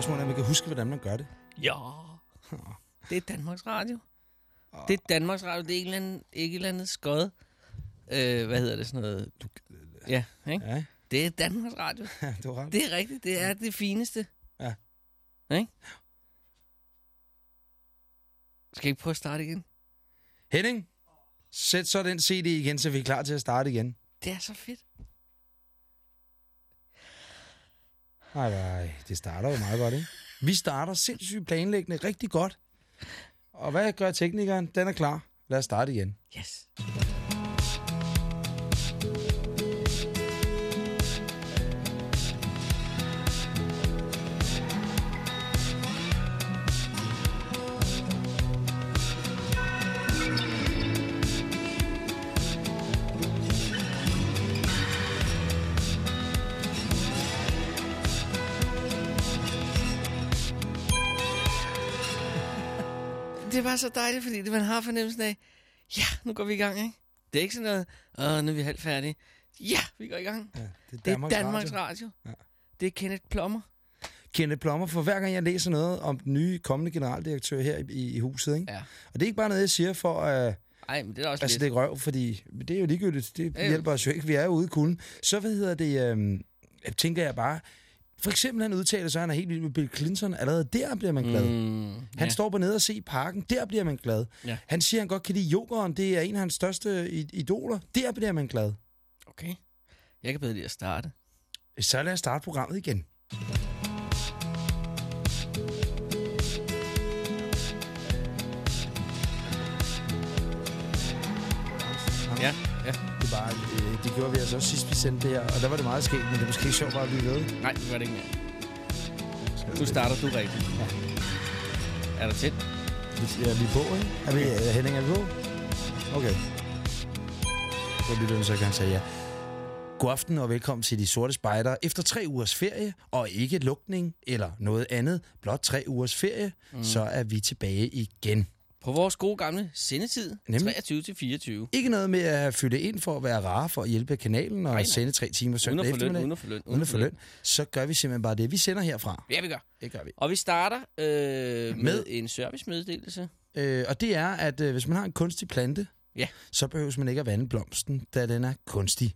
Spørgsmålet er, om man kan huske, hvordan man gør det. Ja. Det er Danmarks Radio. Det er Danmarks Radio. Det er ikke andet, ikke et eller andet skod. Øh, hvad hedder det sådan noget? Du, ja, ikke? Ja, Det er Danmarks Radio. ja det var ret. Det er rigtigt. Det er det fineste. Ja. Ikke? Skal jeg ikke prøve at starte igen? Henning, sæt så den CD igen, så vi er klar til at starte igen. Det er så fedt. Nej, nej, det starter jo meget godt, ikke? Vi starter sindssygt planlæggende rigtig godt. Og hvad gør teknikeren? Den er klar. Lad os starte igen. Yes. Det var så dejligt, fordi det, man har fornemmelsen af, ja, nu går vi i gang, ikke? Det er ikke sådan noget, åh, nu er vi halvt færdige. Ja, vi går i gang. Ja, Det er Danmarks Radio. Ja. Det er Kenneth Plommer. Kenneth Plommer, for hver gang jeg læser noget om den nye kommende generaldirektør her i, i, i huset, ikke? Ja. Og det er ikke bare noget, jeg siger for at Ej, men det er også altså, lidt. det er røv, fordi det er jo ligegyldigt. Det Ja, hjælper os jo ikke. Vi er jo ude i kulden. Så hvad hedder det, jeg tænker jeg bare, for eksempel han udtaler sig, at han er helt vild med Bill Clinton. Allerede der bliver man glad. Mm, Han ja. står på nede og se i parken. Der bliver man glad. Ja. Han siger, han godt kan lide yoghurt. Det er en af hans største idoler. Der bliver man glad. Okay. Jeg kan bedre lide at starte. Så lad os starte programmet igen. Ja, ja. Det, var, øh, det gjorde vi altså også sidst, vi sendte det her. Og der var det meget skægt, men det er måske ikke sjovt bare at blive ved. Nej, det gør det ikke mere. Nu starter du rigtigt. Ja. Er der tændt? Vi- Er vi på, ikke? Er vi, er Henning, er vi på? Okay. Så lytter så kan han sige ja. God aften og velkommen til De Sorte Spejder. Efter tre ugers ferie, og ikke lukning eller noget andet, blot tre ugers ferie, mm. så er vi tilbage igen. På vores gode gamle sendetid, Nemlig. 23 til 24. Ikke noget med at fylde ind for at være rare for at hjælpe kanalen og nej. sende tre timer søndag eftermiddag. uden få løn. Uden få løn. Så gør vi simpelthen bare det. Vi sender herfra. Ja, vi gør. Det gør vi. Og vi starter øh, med, Med- en servicemeddelelse. Øh, og det er, at øh, hvis man har en kunstig plante, Ja. så behøves man ikke at vande blomsten, da den er kunstig.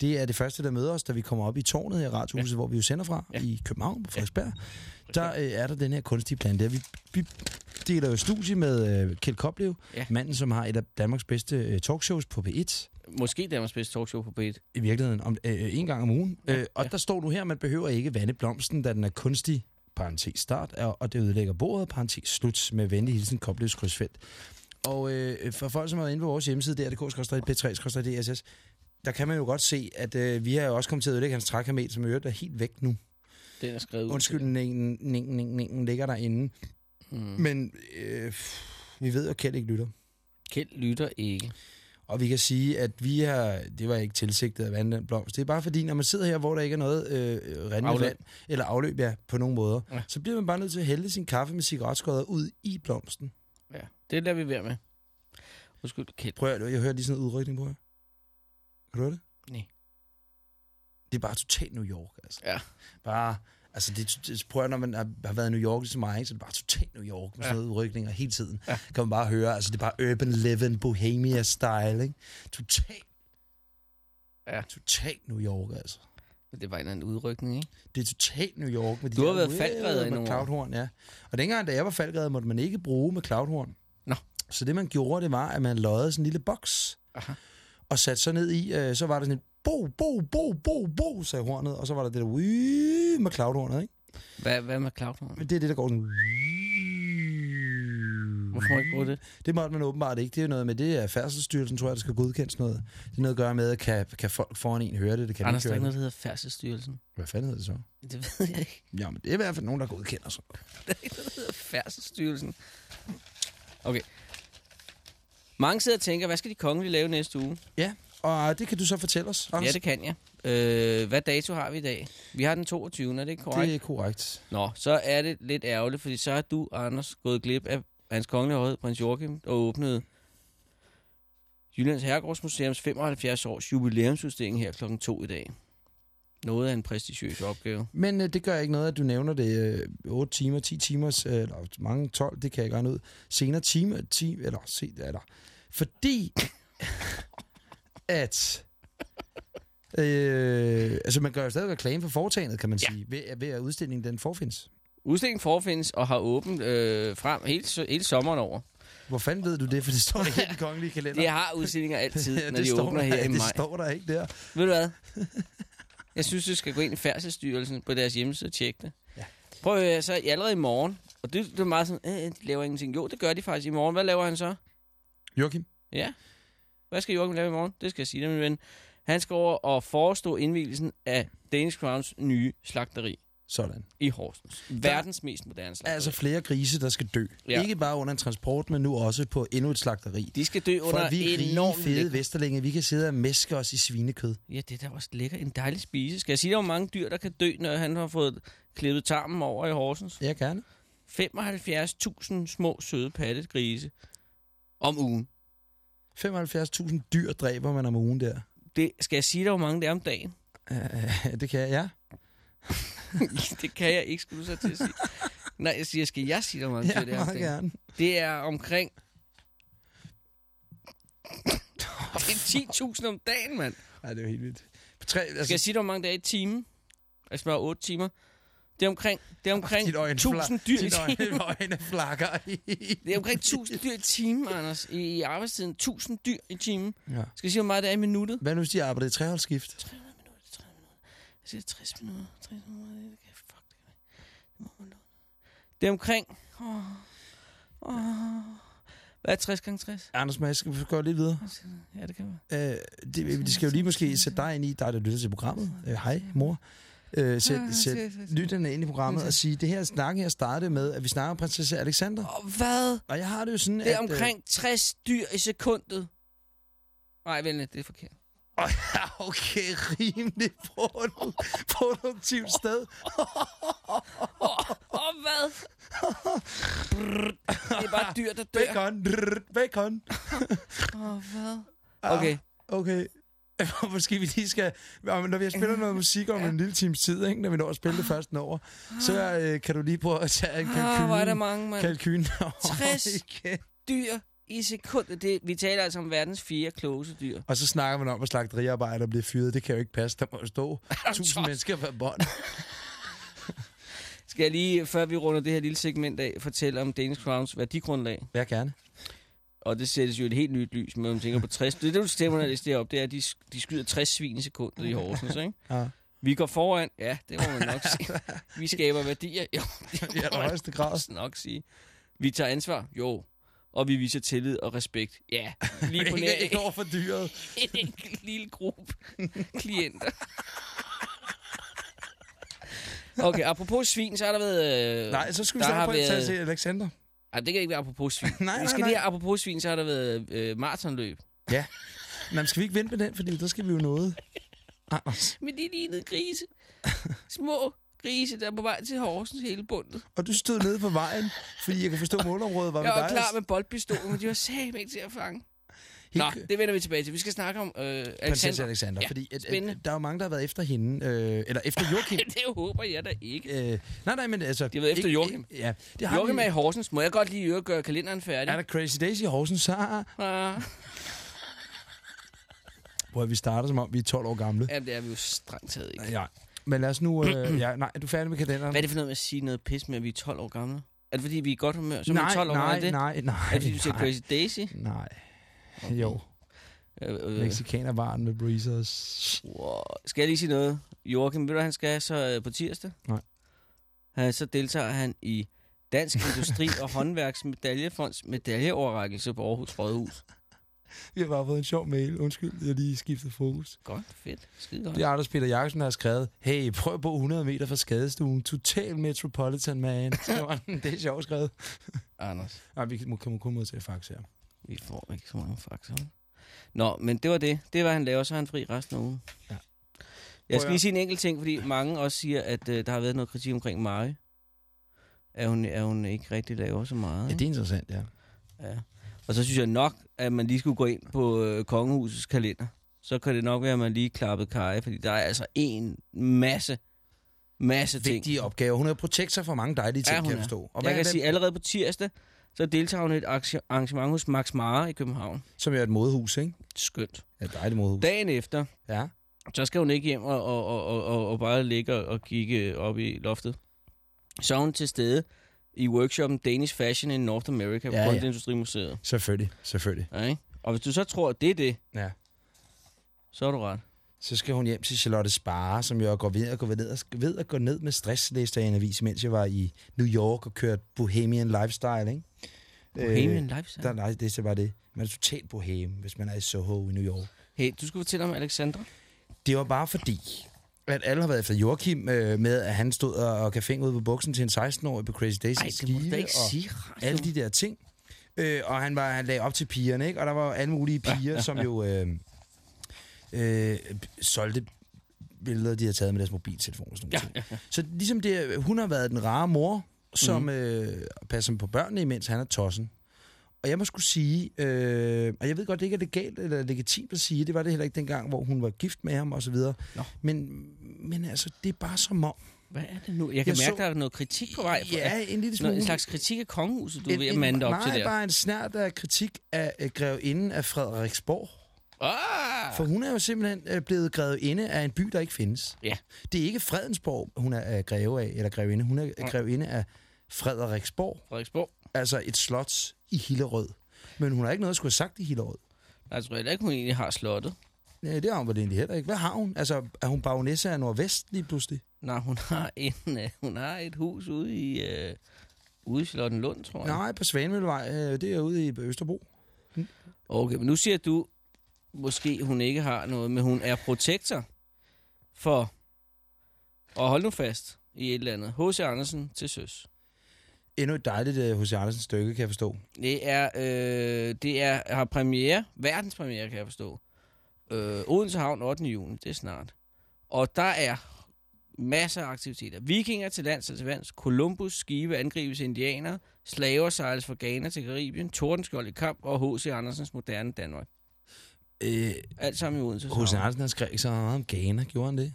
Det er det første, der møder os, da vi kommer op i tårnet i Radiohuset, ja. hvor vi jo sender fra, Ja. ja. i København på Frederiksberg. Der øh, er der den her kunstige plante. Vi, vi deler jo studie med øh, Kjeld Koplev, Ja. ja. manden, som har et af Danmarks bedste øh, talkshows på P1. Måske Danmarks bedste talkshow på B1. I virkeligheden om, øh, en gang om ugen. Ja, Ja. Øh, og ja. der står nu her, man behøver ikke vande blomsten, da den er kunstig, parentes start, og og det ødelægger bordet, parentes slut, med venlig hilsen Koplevs krydsfelt. Og øh, for folk, som er inde på vores hjemmeside, dr.dk-p3-dss, der kan man jo godt se, at øh, vi har jo også kommet til at ødelægge hans trækamel, som i øvrigt er helt væk nu. Den er skrevet ud. Undskyldningen ningen, ningen, ningen, ligger derinde. Mm. Men øh, vi ved jo, at Kjeld ikke lytter. Kjeld lytter ikke. Og vi kan sige, at vi har, det var ikke tilsigtet at vande den blomst. Det er bare fordi, når man sidder her, hvor der ikke er noget øh, rindende Afløb. vand, eller afløb ja, på nogen måder, Ja. så bliver man bare nødt til at hælde sin kaffe med cigaretskodder ud i blomsten. Ja, det lader vi være med. Undskyld, Kjeld. Prøv at høre, jeg hører lige sådan en udrykning på jer. Kan du høre det? Nej. Det er bare totalt New York, altså. Ja. Bare, altså det, det prøv at, når man har, været i New York ligesom mig, ikke, så er det bare totalt New York med Ja. sådan noget udrykninger hele tiden. Ja. Kan man bare høre, altså det er bare urban living, bohemia style, ikke? Totalt, Ja. totalt New York, altså. Men Det var en eller anden udrykning, ikke? Det er totalt New York. Med de Du har der været wow falckredder i nogle cloudhorn, ja. Og dengang, da jeg var falckredder, måtte man ikke bruge med cloudhorn. Nå. Så det, man gjorde, det var, at man løjede sådan en lille boks, Aha. Og satte så ned i, øh, så var der sådan et bo, bo, bo, bo, bo, sagde hornet, og så var der det der wii med cloudhornet, ikke? Hvad, hvad med Cloudhorn? Men det er det, der går sådan... Hvorfor må ikke bruge det? Det måtte man åbenbart ikke. Det er noget med, det er færdselsstyrelsen, tror jeg, der skal godkendes noget. Det er noget at gøre med, at kan, kan folk foran en høre det, det kan de Anders, der ikke er høre noget, det. der hedder Færdselsstyrelsen. Hvad fanden hedder det så? Det ved jeg ikke. Jamen, det er i hvert fald nogen, der godkender sig. Der er ikke noget, der hedder Færdselsstyrelsen. Okay. Mange sidder og tænker, hvad skal de kongelige lave næste uge? Ja, og det kan du så fortælle os, Anders. Ja, det kan jeg. Øh, hvad dato har vi i dag? Vi har den 22. Er det ikke korrekt? det er korrekt. Nå, så er det lidt ærgerligt, fordi så har du, Anders, gået glip af hans kongelige højhed, prins Joachim, og åbnet Jyllands Herregårdsmuseums 75 års jubilæumsudstilling her klokken 2 i dag. Noget af en prestigiøs opgave. Men øh, det gør ikke noget, at du nævner det øh, 8 timer, 10 timer, øh, eller mange 12, det kan jeg gøre ud. Senere timer, 10, eller se, eller. Fordi, at... Øh, altså, man gør jo stadig reklame for foretagendet, kan man Ja. sige, ved, ved at udstillingen den forfindes. Udstillingen forfindes og har åbent øh, frem hele, hele sommeren over. Hvor fanden ved du det? For det står ikke i den kongelige kalender. Det har udstillinger altid, Ja, når det de åbner der, her i Det maj. står der ikke der. Ved du hvad? Jeg synes, du skal gå ind i Færdselsstyrelsen på deres hjemmeside og tjekke det. Ja. Prøv at høre, så allerede i morgen, og det, det er meget sådan, øh, de laver ingenting. Jo, det gør de faktisk i morgen. Hvad laver han så? Joachim? Ja. Hvad skal Joachim lave i morgen? Det skal jeg sige dig, min ven. Han skal over og forestå indvielsen af Danish Crowns nye slagteri Sådan. i Horsens. Verdens mest moderne slagteri. Altså flere grise, der skal dø. Ja. Ikke bare under en transport, men nu også på endnu et slagteri. de skal dø For under at vi rige, enormt fede vesterlænge, vi kan sidde og mæske os i svinekød. Ja, det er da også lækker. En dejlig spise. Skal jeg sige, der er mange dyr, der kan dø, når han har fået klippet tarmen over i Horsens? Ja, gerne. 75.000 små søde pattegrise om ugen. 75.000 dyr dræber man om ugen der. Det skal jeg sige dig, hvor mange det er om dagen? Uh, det kan jeg, ja. det kan jeg ikke, skulle du så til at sige. Nej, jeg siger, skal jeg sige dig, mange Ja, dyr det er om meget gerne. Det er omkring... Det er 10.000 om dagen, mand. Nej, det er jo helt vildt. På tre, altså, Skal jeg sige dig, hvor mange er i timen? Altså bare 8 timer. Det er omkring, det er omkring øjne 1000 dyr i timen. øjne flakker. Det er omkring 1000 dyr i timen, Anders. I, i arbejdstiden. 1000 dyr i timen. ja. Skal jeg sige, hvor meget det er i minuttet? Hvad nu, hvis de arbejder i treholdsskift? 300 minutter, 300 minutter. Jeg siger 60 minutter, 60 minutter. Det kan, fuck, det det må man låne. Det er omkring... Åh, åh, hvad er 60 gange 60? Anders, må jeg skal vi gå lidt videre? Ja, det kan være. Øh, det, de skal jo lige måske sætte dig ind i, dig der lytter til programmet. Øh, Hej, mor. Øh, sæt, sæt lytterne ind i programmet og sige, det her snak her startede med, at vi snakker om prinsesse Alexander. Og hvad? Og jeg har det jo sådan, Det er at... øh, omkring 60 dyr i sekundet. Nej, vel, det er forkert. Øh, okay, rimelig produ- produktivt sted. Åh, oh, hvad? Det er bare dyr, der dør. Bacon, bacon. Åh, oh, hvad? Ah, Okay. Okay. Måske vi lige skal... Når vi har spillet noget musik om en lille times tid, ikke? når vi når at spille det først over, så øh, kan du lige prøve at tage en Ah, hvor er der kalkyn. mange, mand. Kalkyn. 60. Igen. Dyr i sekundet. Det, vi taler altså om verdens fire klogeste dyr. Og så snakker man om, at slagteriarbejdere bliver fyret. Det kan jo ikke passe. Der må jo stå tusind mennesker på bånd. Skal jeg lige, før vi runder det her lille segment af, fortælle om Danish Crowns værdigrundlag? Ja, gerne. Og det sættes jo et helt nyt lys, når man tænker på 60. Det er det, du stemmer, når det op, det er, at de, de skyder 60 svin i sekundet i Horsens, ikke? Ja. Vi går foran. Ja, det må man nok sige. Vi skaber værdier. Jo, det må man allerhøjeste grad. nok sige. Vi tager ansvar. Jo. Og vi viser tillid og respekt. Ja, lige på Ikke, ikke over for dyret. en enkelt lille gruppe klienter. Okay, apropos svin, så har der været... Øh, Nej, så skulle vi har på været- til Alexander. Ej, det kan ikke være apropos svin. Nej, vi nej, skal nej. lige have apropos svin, så har der været øh, maratonløb. Men skal vi ikke vente med den, fordi der skal vi jo noget. Anders. Men de lignede grise. Små grise, der er på vej til Horsens hele bundet. Og du stod nede på vejen, fordi jeg kan forstå, at målområdet var Jeg ved var dig. klar med boldpistolen, men de var sæt ikke til at fange. Helt Nå, det vender vi tilbage til. Vi skal snakke om øh, Prinsesse Alexander. Alexander, Ja, fordi at, at, der er jo mange, der har været efter hende, øh, eller efter Joachim. det håber jeg da ikke. øh, nej, nej, men altså... De har været efter Joachim. Ja, det har Joachim vi. er i Horsens. Må jeg godt lige gøre kalenderen færdig? Er der Crazy Days i Horsens, så Ah, hvor vi starter som om, vi er 12 år gamle. ja, det er vi jo strengt taget ikke. Ja. Men lad os nu... Øh, ja, nej, er du færdig med kalenderen? Hvad er det for noget med at sige noget pis med, at vi er 12 år gamle? Er det fordi, vi er i godt humør, så er vi nej, 12 år nej, det? nej, nej, Er det fordi, du siger Crazy Daisy? Nej. Jo, Øh, øh, Mexikanervaren med breezers. wow. Skal jeg lige sige noget? Joachim, ved du, han skal så øh, på tirsdag? Nej. Han, så deltager han i Dansk Industri- og Håndværks Medaljefonds medaljeoverrækkelse på Aarhus Rådhus. Vi har bare fået en sjov mail. Undskyld, jeg lige skiftet fokus. Godt, fedt. Skide godt. Det er Anders Peter Jacobsen, der har skrevet, hey, prøv at bo 100 meter fra skadestuen. Total Metropolitan Man. det er sjovt skrevet. Anders, Nej, vi kan kan kun modtage fax her. vi får ikke så mange faxer. Nå, men det var det. Det hvad han laver, så er han fri resten af ugen. Ja. Jeg skal lige sige en enkelt ting, fordi mange også siger, at øh, der har været noget kritik omkring Mari. Er hun, er hun ikke rigtig laver så meget? Ja, det er interessant, ja. Ja. Og så synes jeg nok, at man lige skulle gå ind på øh, Kongehusets kalender. så kan det nok være, at man lige klappet kaj, fordi der er altså en masse, masse ting. Vigtige opgaver. Hun er protektor for mange dejlige ting, Ja, kan jeg forstå. Og jeg kan sige, allerede på tirsdag, så deltager hun i et arrange- arrangement hos Max Mara i København. Som er et modehus, ikke? Skønt. Ja, et dejligt modehus. Dagen efter, Ja. så skal hun ikke hjem og, og, og, og, og, bare ligge og- og kigge op i loftet. Så er hun til stede i workshoppen Danish Fashion in North America på Ja, ja, ja. Industrimuseet. Selvfølgelig, selvfølgelig. Ja, ikke? Og hvis du så tror, at det er det, Ja. så er du ret. Så skal hun hjem til Charlotte Spare, som jo går ved at gå ned, ved at gå ned med stress, læste jeg en avis, mens jeg var i New York og kørte Bohemian Lifestyle, ikke? Bohemian Øh, Lifestyle. der, nej, det er bare det. Man er totalt bohem, hvis man er i Soho i New York. Hey, du skulle fortælle om Alexandra. Det var bare fordi, at alle har været efter Joachim øh, med, at han stod og, gav fingre ud på buksen til en 16-årig på Crazy Daisy Ej, det må du ikke og sige. alle de der ting. Øh, og han, var, han lagde op til pigerne, ikke? Og der var alle mulige piger, som jo øh, øh, solgte billeder, de har taget med deres mobiltelefon og sådan noget. Ja, ja, ja. Så ligesom det, hun har været den rare mor, som mm. øh, passer på børnene, imens han er tossen. Og jeg må skulle sige, øh, og jeg ved godt, det ikke er legalt eller legitimt at sige, det var det heller ikke dengang, hvor hun var gift med ham og så videre. Nå. Men, men altså, det er bare som om... Hvad er det nu? Jeg kan Jeg mærke, så- der er noget kritik på vej. Ja, en lille smule. En slags kritik af kongehuset, du er En- ved at mande op nej, til der. bare en snært af kritik af øh, grevinden af Frederiksborg. Ah! For hun er jo simpelthen øh, blevet grevet inde af en by, der ikke findes. Ja. Det er ikke Fredensborg, hun er øh, greve af, eller grevinde. Hun er Nej. grevinde af Frederiksborg. Frederiksborg. Altså et slot i Hillerød. Men hun har ikke noget at skulle have sagt i Hillerød. Jeg tror heller ikke, hun egentlig har slottet. Nej, det har hun vel egentlig heller ikke. Hvad har hun? Altså, er hun baronesse af Nordvest lige pludselig? Nej, hun har, en, øh, hun har et hus ude i, øh, ude i Charlottenlund, tror jeg. Nej, på Svanemøllevej. Øh, det er ude i Østerbro. Okay, men nu siger du, måske hun ikke har noget, men hun er protektor for, og hold nu fast i et eller andet, H.C. Andersen til søs. Endnu et dejligt uh, H.C. Andersen stykke, kan jeg forstå. Det er, øh, det er, har premiere, verdenspremiere, kan jeg forstå. Øh, Odense Havn 8. juni, det er snart. Og der er masser af aktiviteter. Vikinger til lands og til vands, Columbus, skive, angribes af indianere, slaver sejles fra Ghana til Karibien, Tordenskjold i kamp og H.C. Andersens moderne Danmark. Øh, Alt sammen i Odense H.C. Andersen har skrevet så meget om Ghana, gjorde han det?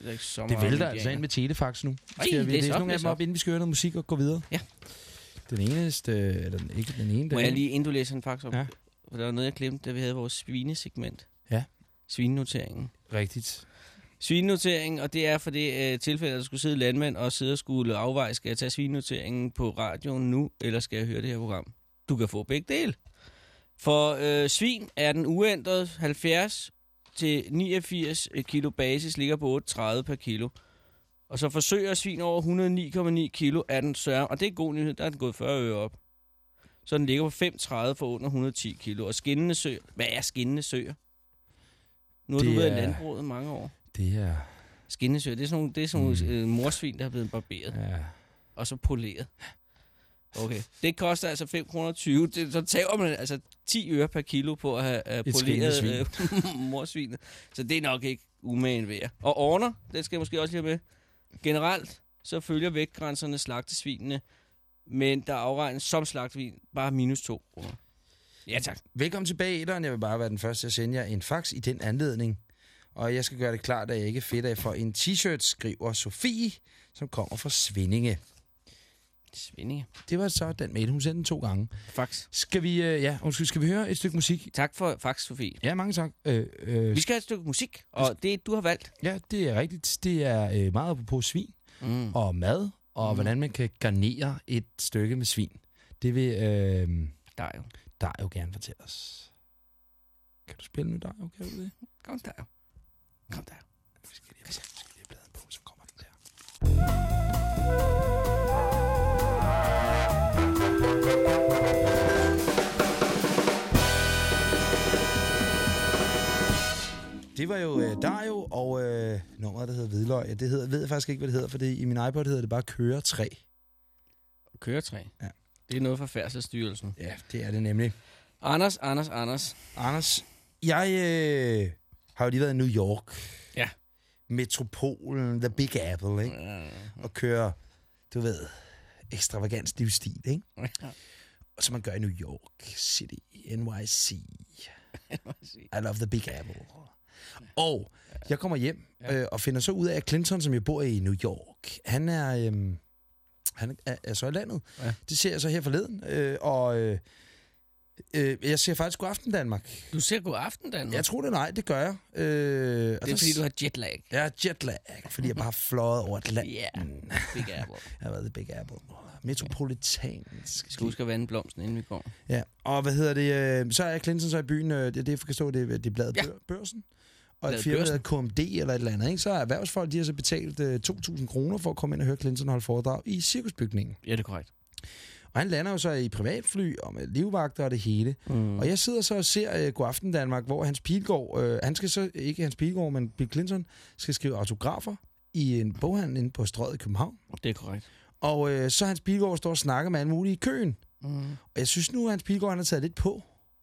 Det, er ikke vælter altså ind med telefax nu. Ej, Skal vi læs læse op, nogle af læs dem op, op. inden vi skal høre noget musik og gå videre? Ja. Den eneste, eller den- ikke den ene. Må den jeg lige, inden du læser en faktisk op? Ja. For der var noget, jeg glemte, da vi havde vores svinesegment. Ja. Svinenoteringen. Rigtigt. Svinenoteringen, og det er for det øh, tilfælde, at der skulle sidde landmænd og sidde og skulle afveje, skal jeg tage svinenoteringen på radioen nu, eller skal jeg høre det her program? Du kan få begge dele. For øh, svin er den uændret 70 til 89 kilo basis, ligger på 8,30 per kilo. Og så forsøger svin over 109,9 kilo er den større, og det er god nyhed, der er den gået 40 øre op. Så den ligger på 5,30 for under 110 kilo. Og skinnende søer, hvad er skinnende søer? Nu har Det du været i er- landbruget i mange år. Det er... Skinnende det er sådan nogle, det er sådan nogle Mm. øh, morsvin, der er blevet barberet Ja. og så poleret. Okay. Det koster altså 5 kroner 20. Det, så tager man altså 10 øre per kilo på at have uh, Et poleret øh, morsvinet. Så det er nok ikke umagen værd. Og orner, det skal jeg måske også lige have med. Generelt, så følger vægtgrænserne slagtesvinene, men der afregnes som slagtevin bare minus 2 kroner. Ja, tak. Velkommen tilbage, Ederen. Jeg vil bare være den første til at sende jer en fax i den anledning. Og jeg skal gøre det klart, at jeg ikke er fedt af for en t-shirt, skriver Sofie, som kommer fra Svindinge. Svindinge. Det var så den mail, hun sendte den to gange. Fax. Skal vi, øh, ja, undskyld, skal vi høre et stykke musik? Tak for fax, Sofie. Ja, mange tak. Øh, øh, Vi skal have et stykke musik, og det du har valgt. ja, det er rigtigt. Det er øh, meget på svin Mm. og mad, og Mm. hvordan man kan garnere et stykke med svin. Det vil øh, Der er jo. Dario gerne fortælle os. Kan du spille nu, Dario? Kan du det? Kom der. Kom der. Vi skal lige, vi skal lige have bladet på, så kommer den der. Det var jo øh, Dario og øh, nummeret, der hedder Hvidløg. Ja, Det hedder, ved jeg faktisk ikke, hvad det hedder, for det, i min iPod hedder det bare Køre 3. Køretræ. Ja. Det er noget fra Færdselsstyrelsen. Ja, det er det nemlig. Anders, Anders, Anders. Anders, jeg øh, har jo lige været i New York. Ja. Metropolen, The Big Apple, ikke? Mm. Og køre, du ved, ekstravagant livsstil, ikke? Og som man gør i New York City, NYC. I love the Big Apple. Og jeg kommer hjem øh, og finder så ud af, at Clinton, som jeg bor i New York, han er, øh, han er, er så i landet. Ja. Det ser jeg så her forleden. Øh, og øh, øh, jeg ser faktisk God Aften Danmark. Du ser god aften, Danmark. Jeg tror det nej, det gør jeg. Øh, det er fordi, du har jetlag. Jeg har jetlag, fordi jeg bare har fløjet over Atlanten. Ja, Big Apple. Jeg har været i Big Apple. Metropolitansk. Skal huske at vande blomsten, inden vi går? Ja, og hvad hedder det? Øh, så er Clinton så i byen, øh, det er det, jeg kan stå, det, det er bladet ja. Børsen. Og et firma, hedder KMD eller et eller andet, ikke? så er erhvervsfolk, de har så betalt øh, 2.000 kroner for at komme ind og høre Clinton holde foredrag i cirkusbygningen. Ja, det er korrekt. Og han lander jo så i privatfly og med livvagter og det hele. Mm. Og jeg sidder så og ser uh, God Aften Danmark, hvor Hans Pilgaard, øh, han skal så, ikke Hans Pilgaard, men Bill Clinton, skal skrive autografer i en boghandel inde på Strøget i København. Det er korrekt. Og øh, så Hans Pilgaard står og snakker med alle mulige i køen. Mm. Og jeg synes nu, at Hans Pilgaard han har taget lidt på.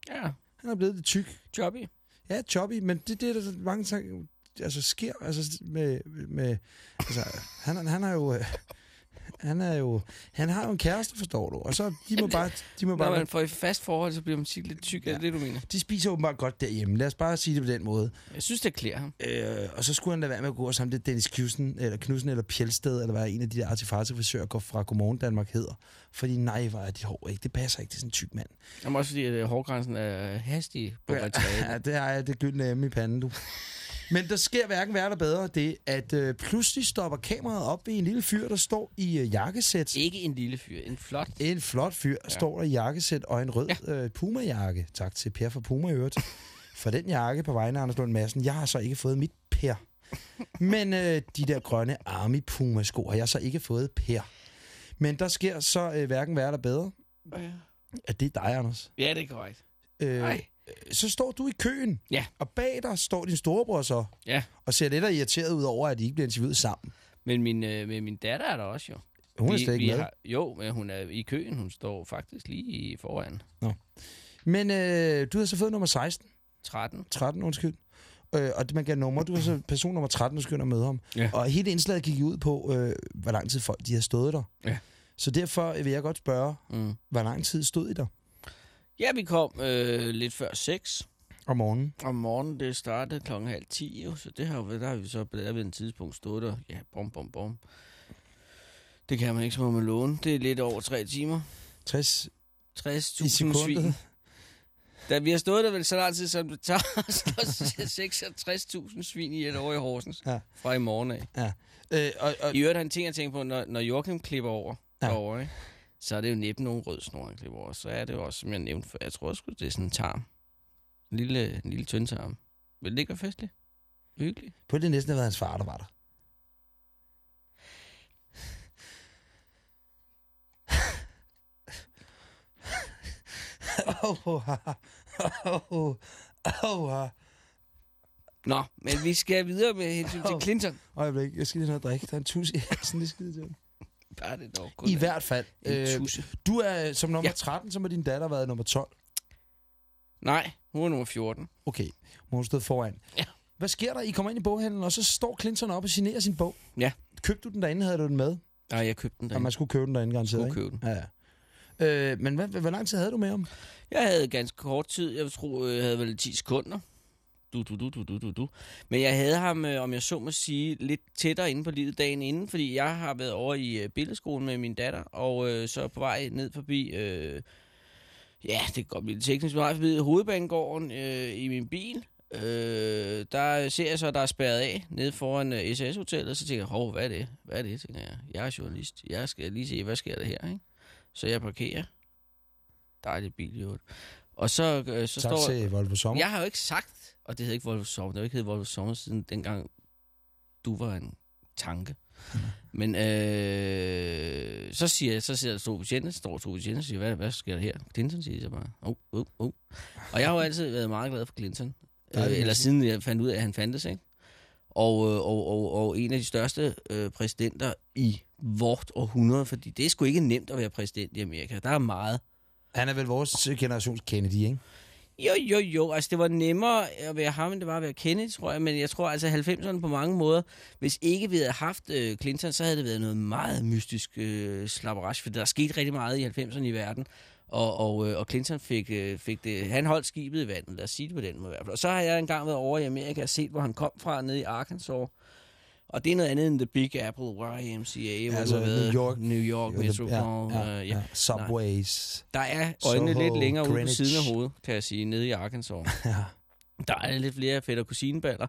Ja, Han er blevet lidt tyk. jobby. Ja, choppy, men det det er der mange ting, altså, sker altså, med... med altså, han, han har jo... øh, han er jo... Han har jo en kæreste, forstår du. Og så, de må bare... De, må Når bare, man får et fast forhold, så bliver man tit lidt tyk. Ja. Er det det, du mener? de spiser åbenbart godt derhjemme. Lad os bare sige det på den måde. Jeg synes, det klæder ham. Øh, og så skulle han da være med at gå sammen til Dennis Knudsen, eller Knudsen, eller Pjelsted, eller hvad en af de der artifartifrisører går fra Godmorgen Danmark hedder. Fordi nej, er dit hår ikke. Det passer ikke til sådan en tyk mand. Jamen også fordi, at øh, hårgrænsen er hastig på materialet. Ja, det er det gyldne M i panden, du. Men der sker hverken værre eller bedre det, at øh, pludselig stopper kameraet op ved en lille fyr, der står i øh, jakkesæt. Ikke en lille fyr, en flot. En flot fyr ja. står der i jakkesæt og en rød ja. øh, Puma-jakke. Tak til Per fra Puma i øvrigt. For den jakke på vegne af Anders Lund Madsen. Jeg har så ikke fået mit Per. Men øh, de der grønne Army Puma-sko har jeg så ikke fået Per. Men der sker så øh, hverken værre eller bedre, at det er dig, Anders. Ja, det er korrekt. Øh, Nej. Så står du i køen, Ja. og bag dig står din storebror så, Ja. og ser lidt irriteret ud over, at de ikke bliver interviewet sammen. Men min, øh, men min datter er der også jo. Hun er slet ikke vi med. Har, jo, men hun er i køen. Hun står faktisk lige i foran. Men øh, du har så fået nummer 16, 13. 13, undskyld. Øh, og det, man gav nummer, du var så person nummer 13, du ind og møde ham. Ja. Og hele indslaget gik ud på, øh, hvor lang tid folk de har stået der. Ja. Så derfor vil jeg godt spørge, Mm. hvor lang tid stod I der Ja, vi kom øh, lidt før 6 om morgenen? om morgenen. Det startede klokken halv 10, jo, så det har, jo der har vi så på det en tidspunkt stået der. Ja, bom, bom, bom. Det kan man ikke, så må man låne. Det er lidt over tre timer. 60 i 60.000 sekundet. svin. Da vi har stået der vel så lang tid, som det tager slå 66.000 svin i et år i Horsens. Ja. Fra i morgen af. Øh, og, og, I øvrigt har en ting at tænke på, når, når Joachim klipper over Ja. ja. derovre, ikke? Så er det jo næppe nogen rød snor, han klipper over. Så er det jo også, som jeg nævnte før, jeg tror også, det er sådan en tarm. En lille, en lille tynd tarm. Vil det ikke være festligt? Hyggeligt? på det næsten have været hans far, der var der. Åh, oh, oh, oh, Nå, men vi skal videre med hensyn til. Clinton. Øjeblik, jeg skal lige have noget at drikke. Der er en tus i halsen, det skide til. Bare det dog kun I er hvert fald. Øh, du er som nummer Ja. 13, så må din datter været nummer 12. Nej, hun er nummer 14. Okay, hun stå foran. Ja. Hvad sker der? I kommer ind i boghandlen, og så står Clinton op og signerer sin bog. Ja. Købte du den derinde? Havde du den med? Nej, jeg købte den Og derinde. man skulle købe den derinde, garanteret, ikke? købe den. Ja, ja. Øh, men hvad, hvor lang tid havde du med ham? Jeg havde ganske kort tid. Jeg tror, jeg havde vel 10 sekunder. Du, du, du, du, du, du, du. Men jeg havde ham, øh, om jeg så må sige, lidt tættere inde på livet dagen inden, fordi jeg har været over i øh, billedskolen med min datter, og øh, så på vej ned forbi, øh, ja, det kan godt blive lidt teknisk, vej forbi hovedbanegården øh, i min bil, øh, der ser jeg så, at der er spærret af nede foran øh, SS-hotellet, så tænker jeg, hov, hvad er det? Hvad er det, tænker jeg. Jeg er journalist. Jeg skal lige se, hvad sker der her, ikke? Så jeg parkerer. Dejlig bil, jo. Og så, øh, så Tak står... til Volvo Sommer. Jeg har jo ikke sagt, og det hedder ikke Volvo Sommer, det har ikke heddet Volvo Sommer siden dengang du var en tanke. Men øh, så siger jeg, så siger der to betjente, står to betjente og siger, hvad, hvad sker der her? Clinton siger så bare, oh, oh, oh. Og jeg har jo altid været meget glad for Clinton. Øh, er eller siden jeg fandt ud af, at han fandtes, ikke? Og, øh, og, og, og en af de største øh, præsidenter i vort århundrede, fordi det er sgu ikke nemt at være præsident i Amerika. Der er meget. Han er vel vores generations Kennedy, ikke? Jo, jo, jo. Altså, det var nemmere at være ham, end det var at være Kennedy, tror jeg. Men jeg tror altså, 90'erne på mange måder, hvis ikke vi havde haft øh, Clinton, så havde det været noget meget mystisk øh, slapperas, for der er sket rigtig meget i 90'erne i verden. Og, og, øh, og Clinton fik, øh, fik det, han holdt skibet i vandet, lad os sige det på den måde i hvert fald. Og så har jeg engang været over i Amerika og set, hvor han kom fra, nede i Arkansas. Og det er noget andet end The Big Apple, YMCA, hvor altså har været New York. New York Metropole. Ja, ja, øh, ja. Subways. Der er øjnene Soho, lidt længere ude på siden af hovedet, kan jeg sige, nede i Arkansas. Ja. Der er lidt flere fætter og kusineballer,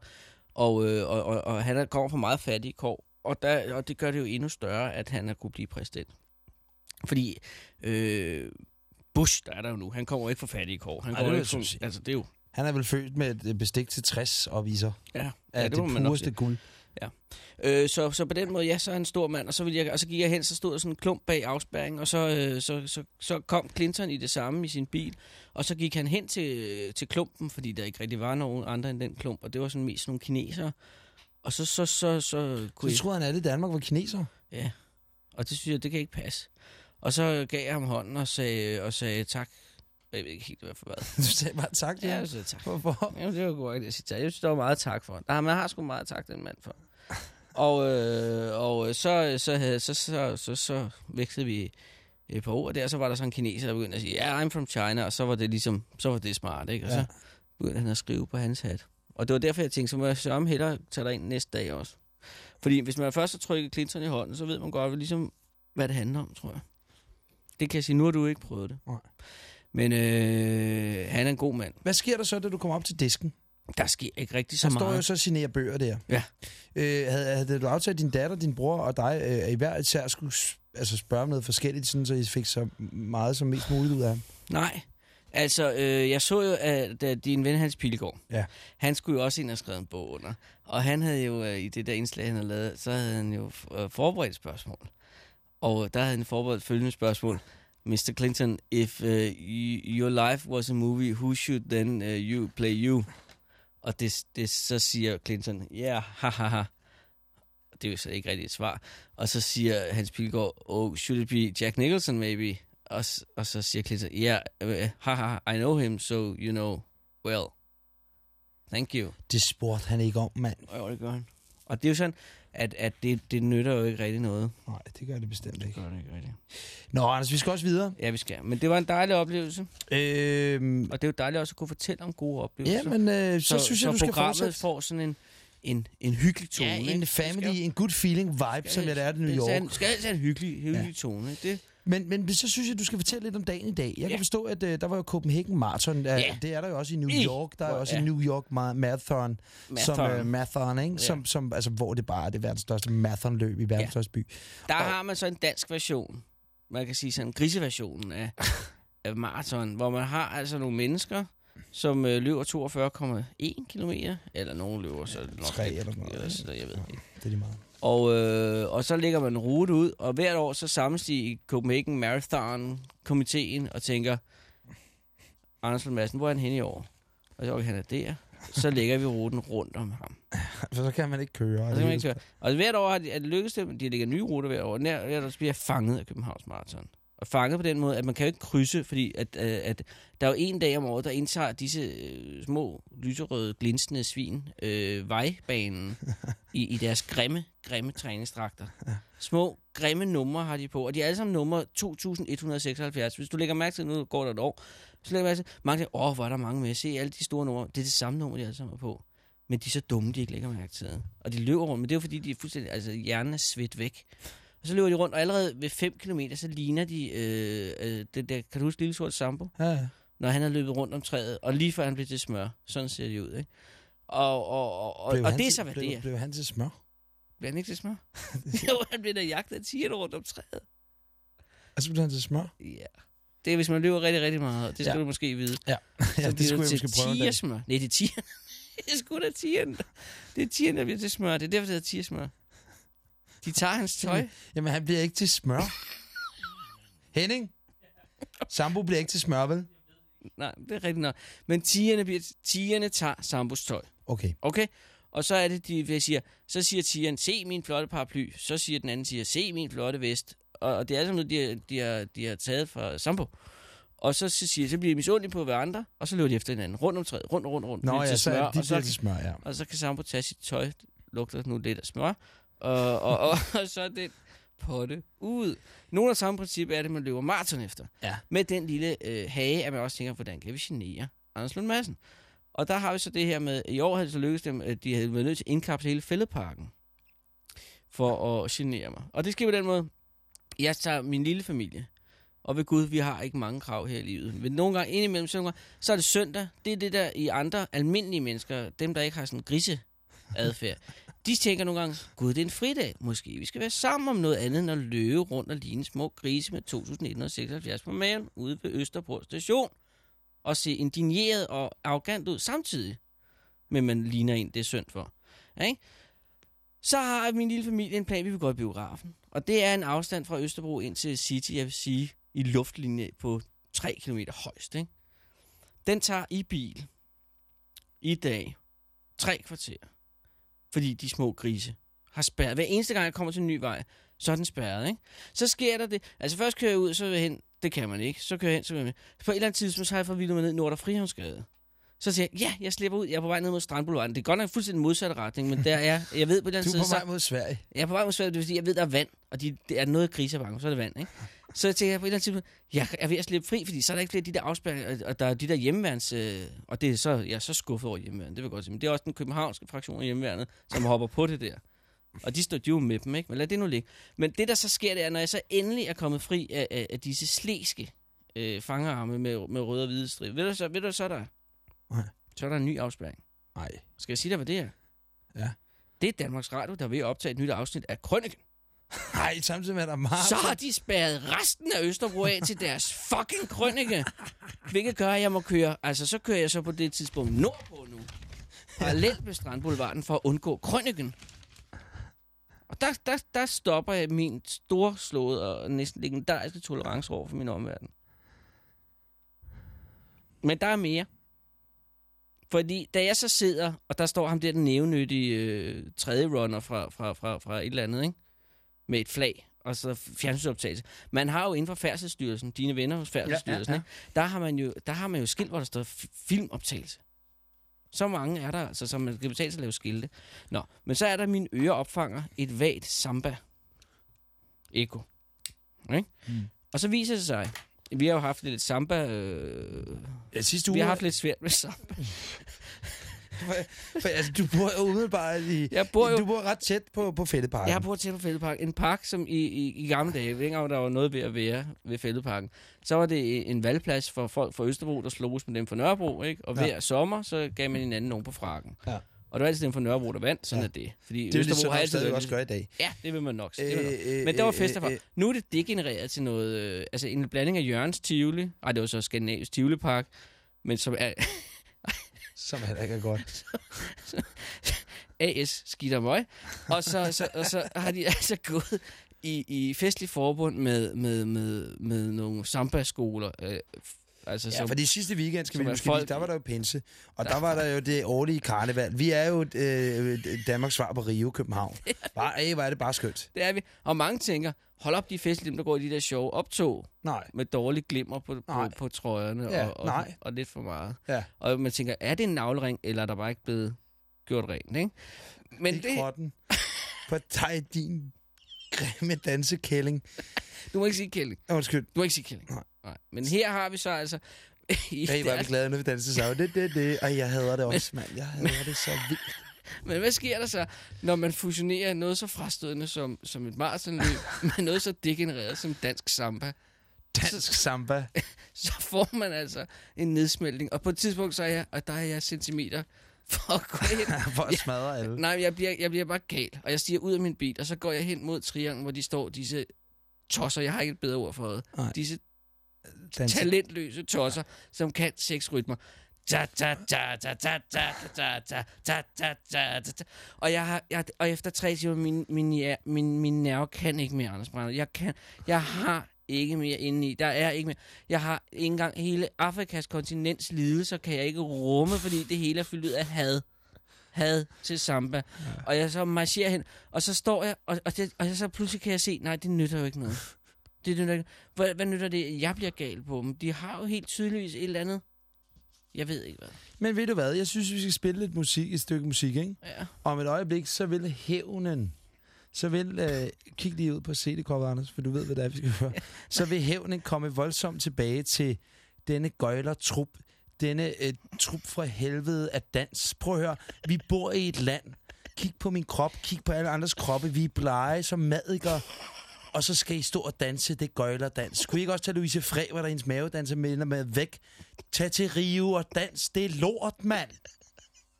og, øh, og, og, og han er, kommer fra meget fattige kår, og, der, og det gør det jo endnu større, at han er kunne blive præsident. Fordi øh, Bush, der er der jo nu, han kommer ikke fra fattige kår. Han Ej, kommer det ikke fra, altså det er jo, Han er vel født med et øh, bestik til 60 og viser ja, ja det, man nok pureste sige. Guld. Øh, så, så på den måde, ja, så er han en stor mand, og så, ville jeg, og så gik jeg hen, så stod der sådan en klump bag afspærringen, og så, øh, så, så, så kom Clinton i det samme i sin bil, og så gik han hen til, til klumpen, fordi der ikke rigtig var nogen andre end den klump, og det var sådan mest nogle kinesere. Og så, så, så, så kunne Så jeg, troede han, alle i Danmark var kinesere. ja, og det synes jeg, det kan ikke passe. Og så gav jeg ham hånden og sagde, og sagde tak. Jeg ved ikke helt, hvad for hvad. Du sagde bare tak til Ja, ham. jeg sagde tak. Hvorfor? Jamen, det var godt, jeg siger tak. Jeg synes, der var meget tak for. Nej, man har sgu meget tak, den mand for. Og, øh, og så, så, havde, så, så, så, så vækstede vi et par ord der, så var der sådan en kineser, der begyndte at sige, ja, yeah, I'm from China, og så var det ligesom, så var det smart, ikke? Og Ja. så begyndte han at skrive på hans hat. Og det var derfor, jeg tænkte, så må jeg sørge hellere tage dig ind næste dag også. Fordi hvis man først har trykket Clinton i hånden, så ved man godt, ligesom, hvad det handler om, tror jeg. Det kan jeg sige, nu har du ikke prøvet det. Nej. Men øh, han er en god mand. Hvad sker der så, da du kommer op til disken? Der sker ikke rigtig så står meget. jo så og signerer bøger der. Ja. Øh, havde, havde du aftalt din datter, din bror og dig, øh, at I hver især skulle altså spørge om noget forskelligt, sådan, så I fik så meget som mest muligt ud af ham? Nej. Altså, øh, jeg så jo, at, at din ven Hans Pilgaard, Ja. han skulle jo også ind og skrive en bog under. Og han havde jo, øh, i det der indslag, han havde lavet, så havde han jo øh, forberedt spørgsmål. Og der havde han forberedt følgende spørgsmål. Mr. Clinton, if uh, y- your life was a movie, who should then uh, you play you? Og det, det, så siger Clinton, ja, yeah, ha, ha, ha. Det er jo så ikke rigtig et svar. Og så siger Hans Pilgaard, oh, should it be Jack Nicholson maybe? Og, og så siger Clinton, ja, yeah, haha, I know him, so you know, well, thank you. Det spurgte han ikke om, mand. Og det gør han. Og det er jo sådan, at, at det, det nytter jo ikke rigtig noget. Nej, det gør det bestemt ikke. gør det ikke rigtigt. Nå, Anders, vi skal også videre. Ja, vi skal. Men det var en dejlig oplevelse. Øhm, Og det er jo dejligt også at kunne fortælle om gode oplevelser. ja, men øh, så, så synes jeg, så du skal fortsætte. får sådan en, en, en hyggelig tone. Ja, en Det family, skal- en good feeling vibe, som jeg lærte i New det skal- York. skal altid have en hyggelig, hyggelig ja. tone. Det, Men, men så synes jeg, du skal fortælle lidt om dagen i dag. Jeg kan Ja. forstå, at uh, der var jo Copenhagen Marathon. Uh, Ja. Det er der jo også i New I- York. Der er hvor- også ja. en New York ma- Marathon, som Marathon. uh, marathon, ikke? Ja. Som, som, altså, hvor det bare er det verdens største marathonløb i verdens Ja. største by. Der Og- har man så en dansk version. Man kan sige sådan en griseversion af, af maraton, hvor man har altså nogle mennesker, som øh, løber 42,1 km, eller nogen løber så nok Tre lidt- eller sådan noget, jeg ved ikke. Det er lige meget. Og, øh, og så lægger man en rute ud, og hvert år så samles de i Copenhagen Marathon-komiteen og tænker, Anders Lund Madsen, hvor er han henne i år? Og så okay, han er der. Så lægger vi ruten rundt om ham. For så kan man ikke køre. Og, så kan man ikke køre. og hvert år har de, er det lykkedes dem, de lægger nye ruter hvert år. Nær, hvert år så bliver jeg fanget af Københavns Marathon. Og fanget på den måde, at man kan jo ikke krydse, fordi at, øh, at der er jo en dag om året, der indtager disse øh, små, lyserøde, glinsende svin øh, vejbanen i, i deres grimme, grimme træningsdragter. Små, grimme numre har de på, og de er alle sammen numre 2176. Hvis du lægger mærke til, nu går der et år, så lægger mærke til, mange tænker, åh, hvor er der mange med. Se alle de store numre. Det er det samme nummer, de alle sammen er på. Men de er så dumme, de ikke lægger mærke til det. Og de løber rundt, men det er jo fordi, de er fuldstændig, altså hjernen er svedt væk. Og så løber de rundt, og allerede ved 5 km, så ligner de, øh, øh, det der, kan du huske Lille Sort Sambo? Ja, ja. Når han har løbet rundt om træet, og lige før han blev til smør. Sådan ser de ud, ikke? Og, og, og, og, Blev og det er så, hvad blev, det er. Blev han til smør? Bliver han ikke til smør? jo, han bliver da jagtet af tigerne rundt om træet. Og så blev han til smør? Ja. Det er, hvis man løber rigtig, rigtig meget. Det skal Ja. du måske vide. Ja, ja Så det skulle jeg måske prøve en dag. tigersmør. Nej, det er tiger. det er sgu da tigeren. Det er tigeren, der bliver til smør. Det er derfor, det hedder tigersmør. De tager hans tøj. Jamen, han bliver ikke til smør. Henning? Sambo bliver ikke til smør, vel? Nej, det er rigtigt nok. Men tigerne, bliver, tigerne tager Sambos tøj. Okay. Okay? Og så er det, de jeg siger, så siger tigeren, se min flotte paraply. Så siger den anden tiger, se min flotte vest. Og, og det er altså noget, de, har- de, har, de har taget fra Sambo. Og så, så, siger, så bliver de misundelige på hverandre, og så løber de efter hinanden. Rundt om træet, rundt rundt, rundt. Nå ja, til så er smør, det, de og så til smør, ja. Og så kan Sambo tage sit tøj, lugter nu lidt af smør, og, og, og, og, så er det, potte ud. Nogle af samme princip er det, man løber maraton efter. Ja. Med den lille øh, hage, at man også tænker, hvordan kan vi genere Anders Lund Madsen? Og der har vi så det her med, i år havde det så lykkedes dem, at de havde været nødt til at indkapsle hele fældeparken for at genere mig. Og det sker på den måde, jeg tager min lille familie, og ved Gud, vi har ikke mange krav her i livet. Men nogle gange, indimellem, så, gange, så er det søndag. Det er det der i andre almindelige mennesker, dem der ikke har sådan en grise adfærd. De tænker nogle gange, gud, det er en fridag. Måske vi skal være sammen om noget andet, end at løbe rundt og ligne små grise med 2176 på maven ude ved Østerbro station. Og se indigneret og arrogant ud samtidig. Men man ligner en, det er synd for. Ja, ikke? Så har min lille familie en plan, vi vil gå i biografen. Og det er en afstand fra Østerbro ind til City, jeg vil sige, i luftlinje på 3 km højst. Ikke? Den tager i bil i dag tre kvarter. Fordi de små grise har spærret. Hver eneste gang, jeg kommer til en ny vej, så er den spærret. Ikke? Så sker der det. Altså først kører jeg ud, så vil jeg hen. Det kan man ikke. Så kører jeg hen, så vil jeg med. På et eller andet tidspunkt, så har jeg forvildet mig ned i Nord- og Frihavnsgade. Så siger jeg, ja, jeg slipper ud. Jeg er på vej ned mod Strandboulevarden. Det er godt nok fuldstændig modsatte retning, men der er, jeg ved på den Du er side, på vej mod Sverige. jeg er på vej mod Sverige, det vil sige, jeg ved, der er vand, og de, det er noget grisebange, så er det vand, ikke? Så jeg tænker på et eller andet tidspunkt, jeg er ved at slippe fri, fordi så er der ikke flere af de der afspærringer, og der er de der hjemmeværns, øh, og det er så, jeg er så skuffet over hjemmeværnet, det vil jeg godt sige, men det er også den københavnske fraktion af hjemmeværnet, som hopper på det der. Og de står jo med dem, ikke? Men lad det nu ligge. Men det, der så sker, det er, når jeg så endelig er kommet fri af, af, af disse slæske øh, fangerarme med, med røde og hvide striber, ved du så, ved du så der? Nej. Så er der en ny afspærring. Nej. Skal jeg sige dig, hvad det er? Ja. Det er Danmarks Radio, der er ved at optage et nyt afsnit af Krøniken. Nej, samtidig med, at der er meget... Så har de spærret resten af Østerbro af til deres fucking krønike. Hvilket gør, at jeg må køre... Altså, så kører jeg så på det tidspunkt nordpå nu. Parallelt med Strandboulevarden for at undgå krøniken. Og der, der, der stopper jeg min storslåede og næsten legendariske tolerance over for min omverden. Men der er mere. Fordi da jeg så sidder, og der står ham der den nævnyttige øh, tredje runner fra, fra, fra, fra et eller andet, ikke? med et flag, og så fjernsynsoptagelse. Man har jo inden for Færdselsstyrelsen, dine venner hos Færdselsstyrelsen, ja, ja, ja. Der, har man jo, der har man jo skilt, hvor der står filmoptagelse. Så mange er der, altså, så man skal betale sig at lave skilte. Nå, men så er der min øreopfanger, et vagt samba. Eko. Ikke? Mm. Og så viser det sig, vi har jo haft lidt samba... Øh, Ja, sidste uge... vi har haft lidt svært med samba. For, altså, du bor jo umiddelbart i... Jeg bor jo- Du bor ret tæt på, på Fældeparken. Jeg har boet til på Fældepark. En park, som i, i, i gamle dage, dengang der var noget ved at være ved Fældeparken, så var det en valgplads for folk fra Østerbro, der sloges med dem fra Nørrebro, ikke? Og Ja. hver sommer, så gav man hinanden nogen på frakken. Ja. Og det var altid dem fra Nørrebro, der vandt. Sådan Ja. er det. Fordi det jo det, Østerbro som har altid været også gør i dag. Ja, det vil man nok. Det vil man nok. Øh, Men der var øh, fester for. øh, Nu er det degenereret til noget, øh, altså en blanding af Jørgens Tivoli, ej, det var så Skandinavisk Tivoli Park, men som er Som heller ikke er godt. AS skidt og møg. Og så, så, og så har de altså gået i, i festlig forbund med, med, med, med nogle samba-skoler. Øh, altså, Ja, som, fordi sidste weekend, skal vi måske folk der var der jo pinse, og der, Der- var der jo det årlige karneval. Vi er jo øh, Danmarks svar på Rio, København. Bare, ej, hvor er det bare skønt. det er vi. Og mange tænker, hold op de festlige, der går i de der sjove optog Nej. med dårlige glimmer på, på, Nej. på trøjerne Ja, og, og, nej. og lidt for meget. Ja. Og man tænker, er det en navlering, eller er der bare ikke blevet gjort rent, ikke? Men I det, krotten. På dig, din grimme dansekælling. du må ikke sige kælling. Undskyld. Du må ikke sige kælling. Nej. Nej. Men her har vi så altså... Hey, er vi glade, når vi danser sammen. Det, det, det. Ej, jeg hader det også, mand. Jeg hader det så vildt. Men hvad sker der så, når man fusionerer noget så frastødende som, som et maratonløb med noget så degenereret som dansk samba? Dansk samba. Så får man altså en nedsmeltning. Og på et tidspunkt så er jeg, og der er jeg centimeter for at gå hen. For at smadre alle. Nej, jeg bliver, jeg bliver bare gal. Og jeg stiger ud af min bil, og så går jeg hen mod trianglen, hvor de står disse tosser. Jeg har ikke et bedre ord for det. Disse Dans. talentløse tosser, som kan seks rytmer. Ta, ta, ta, ta, ta, ta, ta, ta, ta, ta, ta, ta, ta. Og, jeg har, jeg, og efter tre timer, min, min, min, min nerve kan ikke mere, Anders Brænder. Jeg, kan, jeg har ikke mere inde i. Der er ikke mere. Jeg har ikke engang hele Afrikas kontinents lidelser, kan jeg ikke rumme, fordi det hele er fyldt ud af had. Had til samba. Ja. Og jeg så marcherer hen, og så står jeg, og, og, det, og jeg så pludselig kan jeg se, nej, det nytter jo ikke noget. Det nytter ikke. Hvad, hvad nytter det, jeg bliver gal på dem? De har jo helt tydeligvis et eller andet. Jeg ved ikke hvad. Men ved du hvad, jeg synes, vi skal spille lidt musik, et stykke musik, ikke? Ja. Om et øjeblik, så vil hævnen så vil, øh, kig lige ud på CD-cover, Anders, for du ved, hvad det er, vi skal høre. Så vil hævnen komme voldsomt tilbage til denne gøjler-trup, denne øh, trup fra helvede af dans. Prøv at høre, vi bor i et land. Kig på min krop, kig på alle andres kroppe. Vi er blege som madikker. Og så skal I stå og danse det gøjlerdans. Skulle I ikke også tage Louise Frever, hvor der hendes mavedanse med, med væk? Tag til Rio og dans. Det er lort, mand.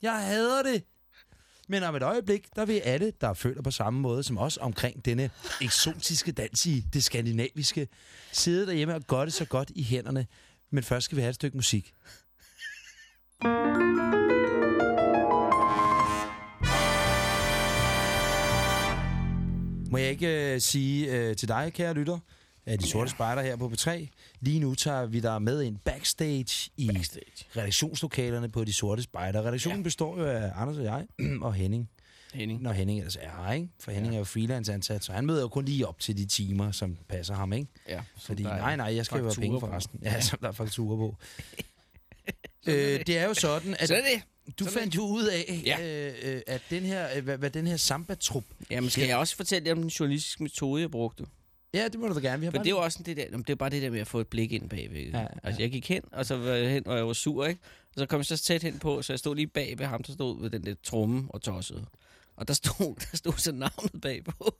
Jeg hader det. Men om et øjeblik, der vil alle, der føler på samme måde som os omkring denne eksotiske dans i det skandinaviske, sidde derhjemme og gøre det så godt i hænderne. Men først skal vi have et stykke musik. Må jeg ikke uh, sige uh, til dig, kære lytter, af de sorte spejder her på P3. Lige nu tager vi dig med ind backstage i Backstage. redaktionslokalerne på de sorte spejder. Redaktionen ja. består jo af Anders og jeg og Henning. Henning. Når Henning ellers er her, ikke? For Henning er jo freelance ansat, så han møder jo kun lige op til de timer, som passer ham, ikke? Ja, Fordi, nej, nej, jeg skal jo have penge for resten. Ja, som der er fakturer på. øh, det er jo sådan, at Så er det. du sådan fandt jo ud af, Ja. øh, øh, at den her, øh, hvad, hvad den her samba-trup... Jamen, skal jeg også fortælle jer om den journalistiske metode, jeg brugte? Ja, det må du da gerne. Vi har bare det er jo også sådan det der, det er bare det der med at få et blik ind bagved. Ja, Ja, ja. Altså, jeg gik hen, og så var jeg hen, og jeg var sur, ikke? Og så kom jeg så tæt hen på, så jeg stod lige bag ved ham, der stod ved den der tromme og tossede. Og der stod, der stod så navnet bagpå.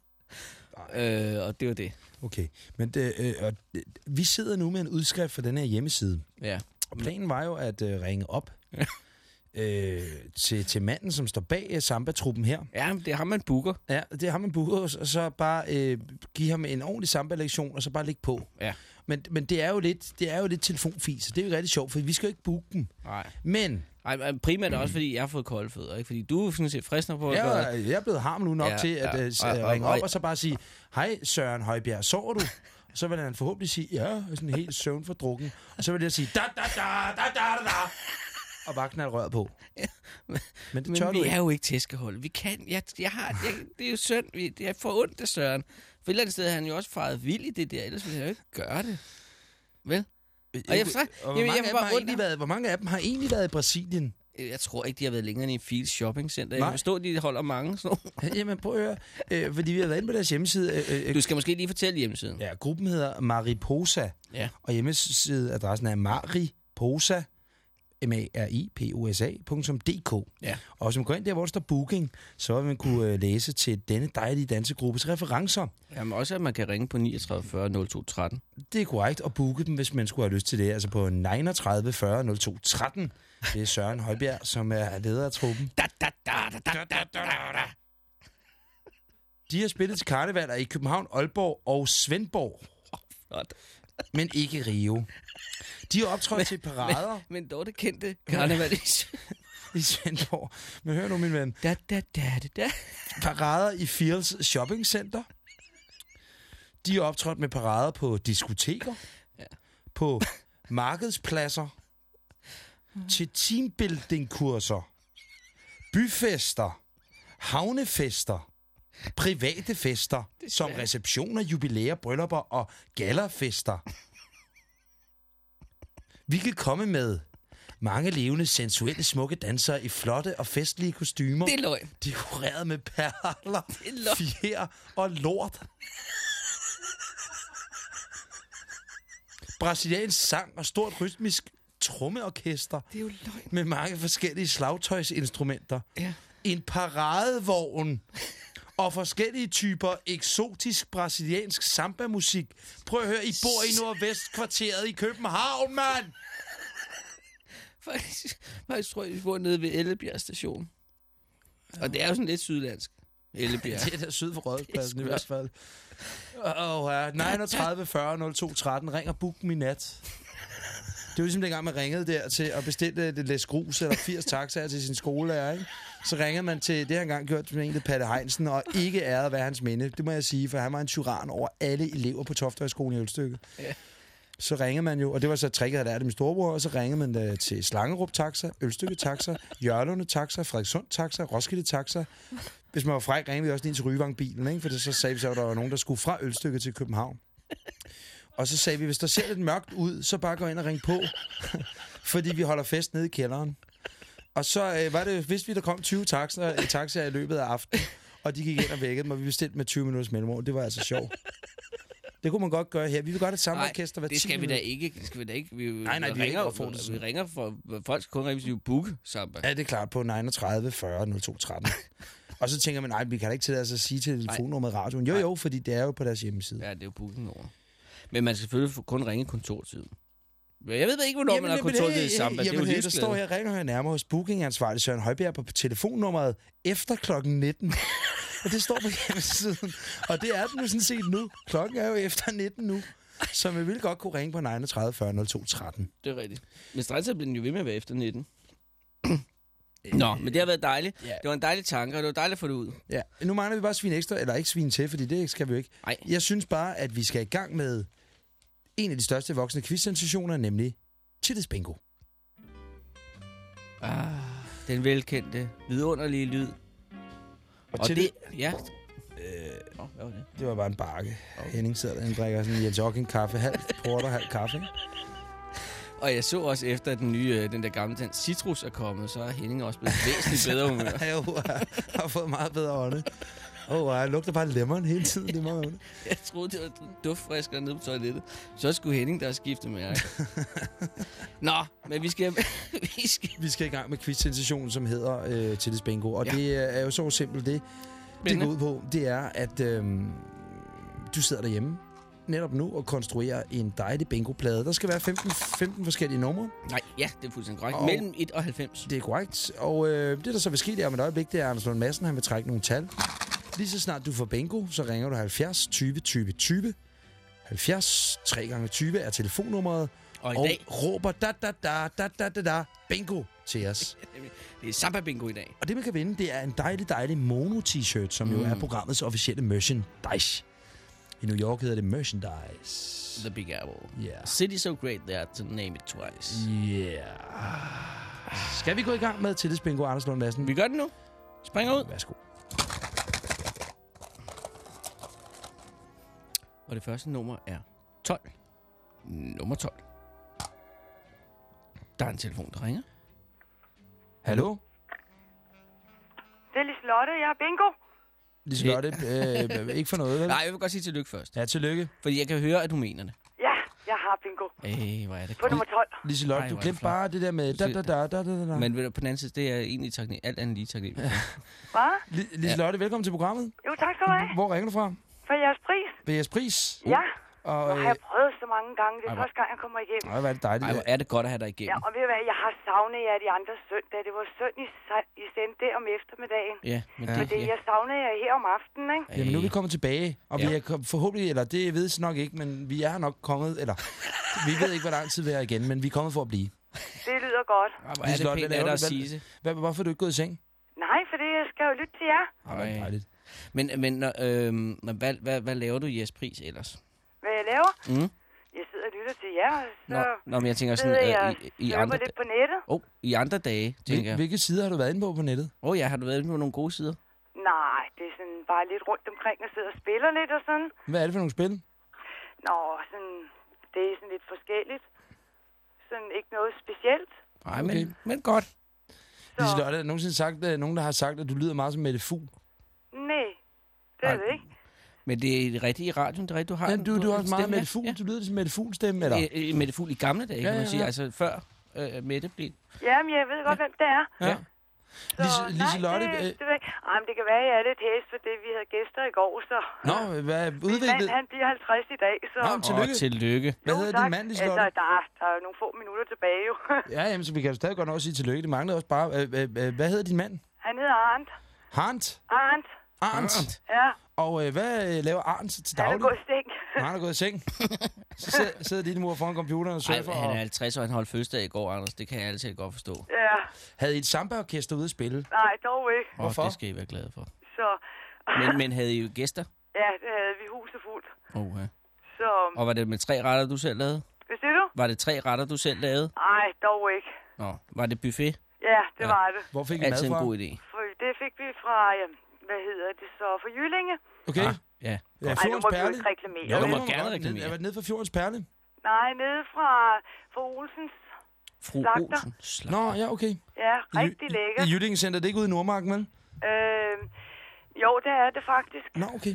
Øh, og det var det. Okay, men det, øh, og det, vi sidder nu med en udskrift fra den her hjemmeside. Ja. Og planen var jo at øh, ringe op øh, til, til manden, som står bag øh, samba-truppen her. Ja, det har man booker. Ja, det har man booket, og så bare øh, give ham en ordentlig samba-lektion, og så bare lægge på. Ja. Men, men det er jo lidt, det er jo lidt telefonfis, og det er jo rigtig sjovt, for vi skal jo ikke booke dem. Nej. Men Ej, primært også, fordi jeg har fået kolde fødder, ikke? Fordi du er sådan set frister på at jeg, jeg er blevet harm nu nok Ja, til at ja. øh, ringe op og så bare sige, hej Søren Højbjerg, sover du? Og så vil han forhåbentlig sige, ja, sådan helt søvnfordrukken. Og så vil jeg sige, da, da, da, da, da, da, da. Og bare knalde røret på. Men det tør Men vi ikke. er jo ikke tæskehold. Vi kan, jeg, jeg har, jeg, det er jo synd, vi, det er for ondt af Søren. For et eller andet sted har han jo også faret vild i det der, ellers ville han jo ikke gøre det. Vel? Og jeg forstår- og hvor, jamen, jeg mange får bare har ondt egentlig af- været, hvor mange af dem har egentlig været i Brasilien? Jeg tror ikke, de har været længere end i en Fields shoppingcenter. Jeg Nej. kan forstå, at de holder mange sådan nogle. Jamen prøv at høre, øh, fordi vi har været inde på deres hjemmeside. Øh, øh, Du skal måske lige fortælle hjemmesiden. ja, gruppen hedder Mariposa, Ja. og hjemmesideadressen er mariposa, M-A-R-I-P-O-S-A.dk. Ja. Og hvis man går ind der, hvor der står booking, så vil man kunne øh, læse til denne dejlige dansegruppes referencer. Jamen også, at man kan ringe på 39 40 02 13. Det er korrekt at booke dem, hvis man skulle have lyst til det. Altså på 39 40 02 13. Det er Søren Højbjerg, som er leder af truppen. Da, da, da, da, da, da, da, da. De har spillet til karnevaler i København, Aalborg og Svendborg, Flot. Men ikke Rio. De har optrådt til parader Men dog det kendte karneval i i Svendborg. Men hør nu, min ven. Da, da, da, da, da. Parader i Fields Shopping Center. De har optrådt med parader på diskoteker, Ja. på markedspladser, til teambuilding-kurser, byfester, havnefester, private fester, som receptioner, jubilæer, bryllupper og gallerfester. Vi kan komme med mange levende, sensuelle, smukke dansere i flotte og festlige kostymer. Det er løgn. Dekoreret med perler, er fjer og lort. Brasiliansk sang og stort rytmisk trommeorkester Det er jo løgn. med mange forskellige slagtøjsinstrumenter. Ja. En paradevogn og forskellige typer eksotisk brasiliansk samba-musik. Prøv at høre, I bor i Nordvestkvarteret i København, mand! Faktisk, faktisk tror jeg, vi bor nede ved Ellebjerg station. Og det er jo sådan lidt sydlandsk. Ellebjerg. Det er der syd for Rådhuspladsen i er hvert fald. Åh, oh, ja. 39 40 02 13. Ring og book i nat. Det var ligesom dengang, man ringede der til at bestille et læs grus eller 80 taxaer til sin skolelærer, ikke? Så ringede man til, det har jeg engang gjort med en, der Patte Heinsen, og ikke æret være hans minde. Det må jeg sige, for han var en tyran over alle elever på Toftøjskolen i Ølstykke. Ja. Så ringede man jo, og det var så tricket, der er det min storebror, og så ringede man da til Slangerup Taxa, Ølstykke Taxa, Jørlunde Taxa, Frederikssund Taxa, Roskilde Taxa. Hvis man var fræk, ringede vi også lige til Ryvang-bilen, ikke? for det, så sagde vi så, at der var nogen, der skulle fra Ølstykke til København. Og så sagde vi, hvis der ser lidt mørkt ud, så bare gå ind og ring på, fordi vi holder fest nede i kælderen. Og så øh, var det, vidste vi, der kom 20 taxaer, taxaer i løbet af aftenen. og de gik ind og vækkede mig. Vi bestilte med 20 minutters mellemrum. Det var altså sjovt. Det kunne man godt gøre her. Vi vil godt have et samme Nej, orkester hver det 10 skal vi da ikke. Det skal vi da ikke. Vi, Nej, nej, vi ringer, for det. vi ringer for... Folk skal kun ringe, hvis vi vil booke samba. Ja, det er klart på 39 40 02 13. og så tænker man, nej, vi kan da ikke os at sige til telefonnummeret radioen. Jo, jo, fordi det er jo på deres hjemmeside. Ja, det er jo booking over. Men man skal selvfølgelig kun ringe kontortid. Jeg ved ikke, hvornår man har jamen, kontortid i hey, samba. Det er jo jamen, der står her, ringer jeg nærmere hos bookingansvarlig Søren Højbjerg på telefonnummeret efter klokken 19. og det står på hjemmesiden. Og det er den jo sådan set nu. Klokken er jo efter 19 nu. Så man ville godt kunne ringe på 39 40 02 13. Det er rigtigt. Men Strandsat bliver den jo ved med at være efter 19. Nå, men det har været dejligt. Ja. Det var en dejlig tanke, og det var dejligt at få det ud. Ja, nu mangler vi bare svin ekstra, eller ikke svin til, fordi det skal vi jo ikke. Nej. Jeg synes bare, at vi skal i gang med en af de største voksne quizsensationer, nemlig Tillidsbingo. Ah, den velkendte, vidunderlige lyd. Og, til det... Ja. Øh, Nå, var det? Det var bare en bakke. Henning sidder der, han drikker sådan en Jens kaffe, halv porter, halv kaffe. Og jeg så også efter, at den nye, øh, den der gamle, den citrus er kommet, så er Henning også blevet væsentligt bedre humør. Jo, jeg har fået meget bedre ånde. Åh, oh, jeg lugter bare lemon hele tiden. Det er meget ondt. Jeg troede, det var duftfriskere nede på toilettet. Så skulle Henning der skifte med. Nå, men vi skal... vi skal Vi skal i gang med quiz-sensationen, som hedder øh, Tillidsbingo. Og Ja. det er jo så simpelt det. Det Spændende. går ud på, det er, at øh, du sidder derhjemme netop nu og konstruerer en dejlig bingo-plade. Der skal være 15, 15 forskellige numre. Nej, ja, det er fuldstændig korrekt. Og- Mellem 1 og 90. Det er korrekt. Og øh, det, der så vil ske, det er om et øjeblik, det er Anders Lund Madsen, han vil trække nogle tal. Lige så snart du får bingo, så ringer du 70 20 20 20. 70 3 gange 20 er telefonnummeret. Og i og dag, råber da da da da da da da bingo til os. det er Samba Bingo i dag. Og det, man kan vinde, det er en dejlig, dejlig mono-t-shirt, som mm. jo er programmets officielle merchandise. I New York hedder det merchandise. The Big Apple. Yeah. City so great there to name it twice. Yeah. Skal vi gå i gang med tillidsbingo, Anders Lund Madsen? Vi gør det nu. Springer ud. Værsgo. Og det første nummer er 12. Nummer 12. Der er en telefon, der ringer. Hallo? Det er Liselotte, jeg er bingo. Liselotte, øh, ikke for noget, vel? Nej, jeg vil godt sige tillykke først. Ja, tillykke. Fordi jeg kan høre, at du mener det. Ja, jeg har bingo. Ej, hvor er det På nummer 12. Liselotte, du er glemte bare det der med da da da da da da. Men ved du, på den anden side, det er egentlig taknemmelig. Alt andet lige taknemmelig. Hvad? Li- Liselotte, velkommen til programmet. Jo, tak skal du have. Hvor ringer du fra? For jeres pris. Ved jeres pris. Ja, Og, nu øh, har jeg prøvet så mange gange. Det Ej, er hvor- første gang, jeg kommer igennem. Ej, hvor er det dejligt. Ej, hvor er det godt at have dig Ja, igennem. og ved du hvad, jeg har savnet jer de andre søndag. Det var synd, I, I sendte det om eftermiddagen. Ja, men Ja. det, Det, ja. jeg savner jer her om aftenen, ikke? Jamen, nu er vi kommet tilbage, og Ja. vi er forhåbentlig, eller det ved jeg nok ikke, men vi er nok kommet, eller vi ved ikke, hvor lang tid vi er igen, men vi er kommet for at blive. Det lyder godt. Ej, hvor er det Liselotte, pænt af dig at du? sige det. Hvad, hvorfor er du ikke gået i seng? Nej, for det jeg skal jo lytte til jer. Ej, hvor er det Ej. dejligt. Men, men når, men hvad, hvad, hvad laver du i jeres pris ellers? Hvad jeg laver? Mm? Jeg sidder og lytter til jer, og så Nå, nå, men jeg tænker sådan, sidder jeg øh, i, i, andre, lidt på nettet. oh, i andre dage, tænker Hvil, jeg. hvilke sider har du været inde på på nettet? Åh oh, ja, har du været inde på nogle gode sider? Nej, det er sådan bare lidt rundt omkring og sidder og spiller lidt og sådan. Hvad er det for nogle spil? Nå, sådan, det er sådan lidt forskelligt. Sådan ikke noget specielt. Nej, Okay. men, men godt. Så, Liselotte, er der nogensinde sagt, øh, nogen, der har sagt, at du lyder meget som Mette Fugl? Nej, det er det ikke. Men det er rigtigt i radioen, det er rigtigt, du har Ja, du, du har også meget Mette Fugl. Ja. Du lyder som Mette Fugl stemme, eller? Ja. Mette Fugl i gamle dage, Ja, kan man ja, sige. ja. Altså før øh, Mette blev... Jamen, jeg ved godt, hvem det er. Ja. Så, Lise, Liselotte, nej, øh, det, det, ved jeg ikke. Ej, men det kan være, at jeg er lidt hæs, fordi vi havde gæster i går, så... Nå, hvad er Min mand, udviklet? han bliver 50 i dag, så... Nå, Tillykke. Åh, tillykke. Hvad Jo, hedder tak. din mand, Liselotte? Altså, der, er- der er jo nogle få minutter tilbage, jo. Ja, jamen, så vi kan jo stadig godt at sige tillykke. Det manglede også bare... Øh, øh, øh, hvad hedder din mand? Han hedder Arndt. Harnt? Arndt, Arndt. ja. Og øh, hvad øh, laver Arndt til Han er daglig? gået i seng. Han er gået i seng. Så sidder, sidder din mor foran computeren og Ej, surfer. han er og... 50, og han holdt fødselsdag i går, Anders. Det kan jeg altid godt forstå. Ja, Havde I et samba-orkester ude at spille? nej, dog ikke. Og Hvorfor? det skal I være glade for. Så, Men, men havde I jo gæster? ja, det havde vi huset fuldt. Oh, ja. Så, Og var det med tre retter, du selv lavede? hvad siger du? Var det tre retter, du selv lavede? Nej, dog ikke. Nå, var det buffet? Ja, det Ja. var det. Hvor fik I Altid mad en fra? god idé. For det fik vi fra, ja, hvad hedder det så, fra Jyllinge. Okay. Ah, ja. Ja, Ej, nu må Perle. ikke reklamere. Jo, du må det gerne reklamere. Jeg var nede fra Fjordens Perle. Nej, nede fra, fra Olsens. Fru Slagter. Olsen. Slagter. Nå, ja, okay. Ja, I- rigtig lækker. I Jyllingen Center, det er ikke ude i Nordmarken, vel? Øh, Jo, det er det faktisk. Nå, okay.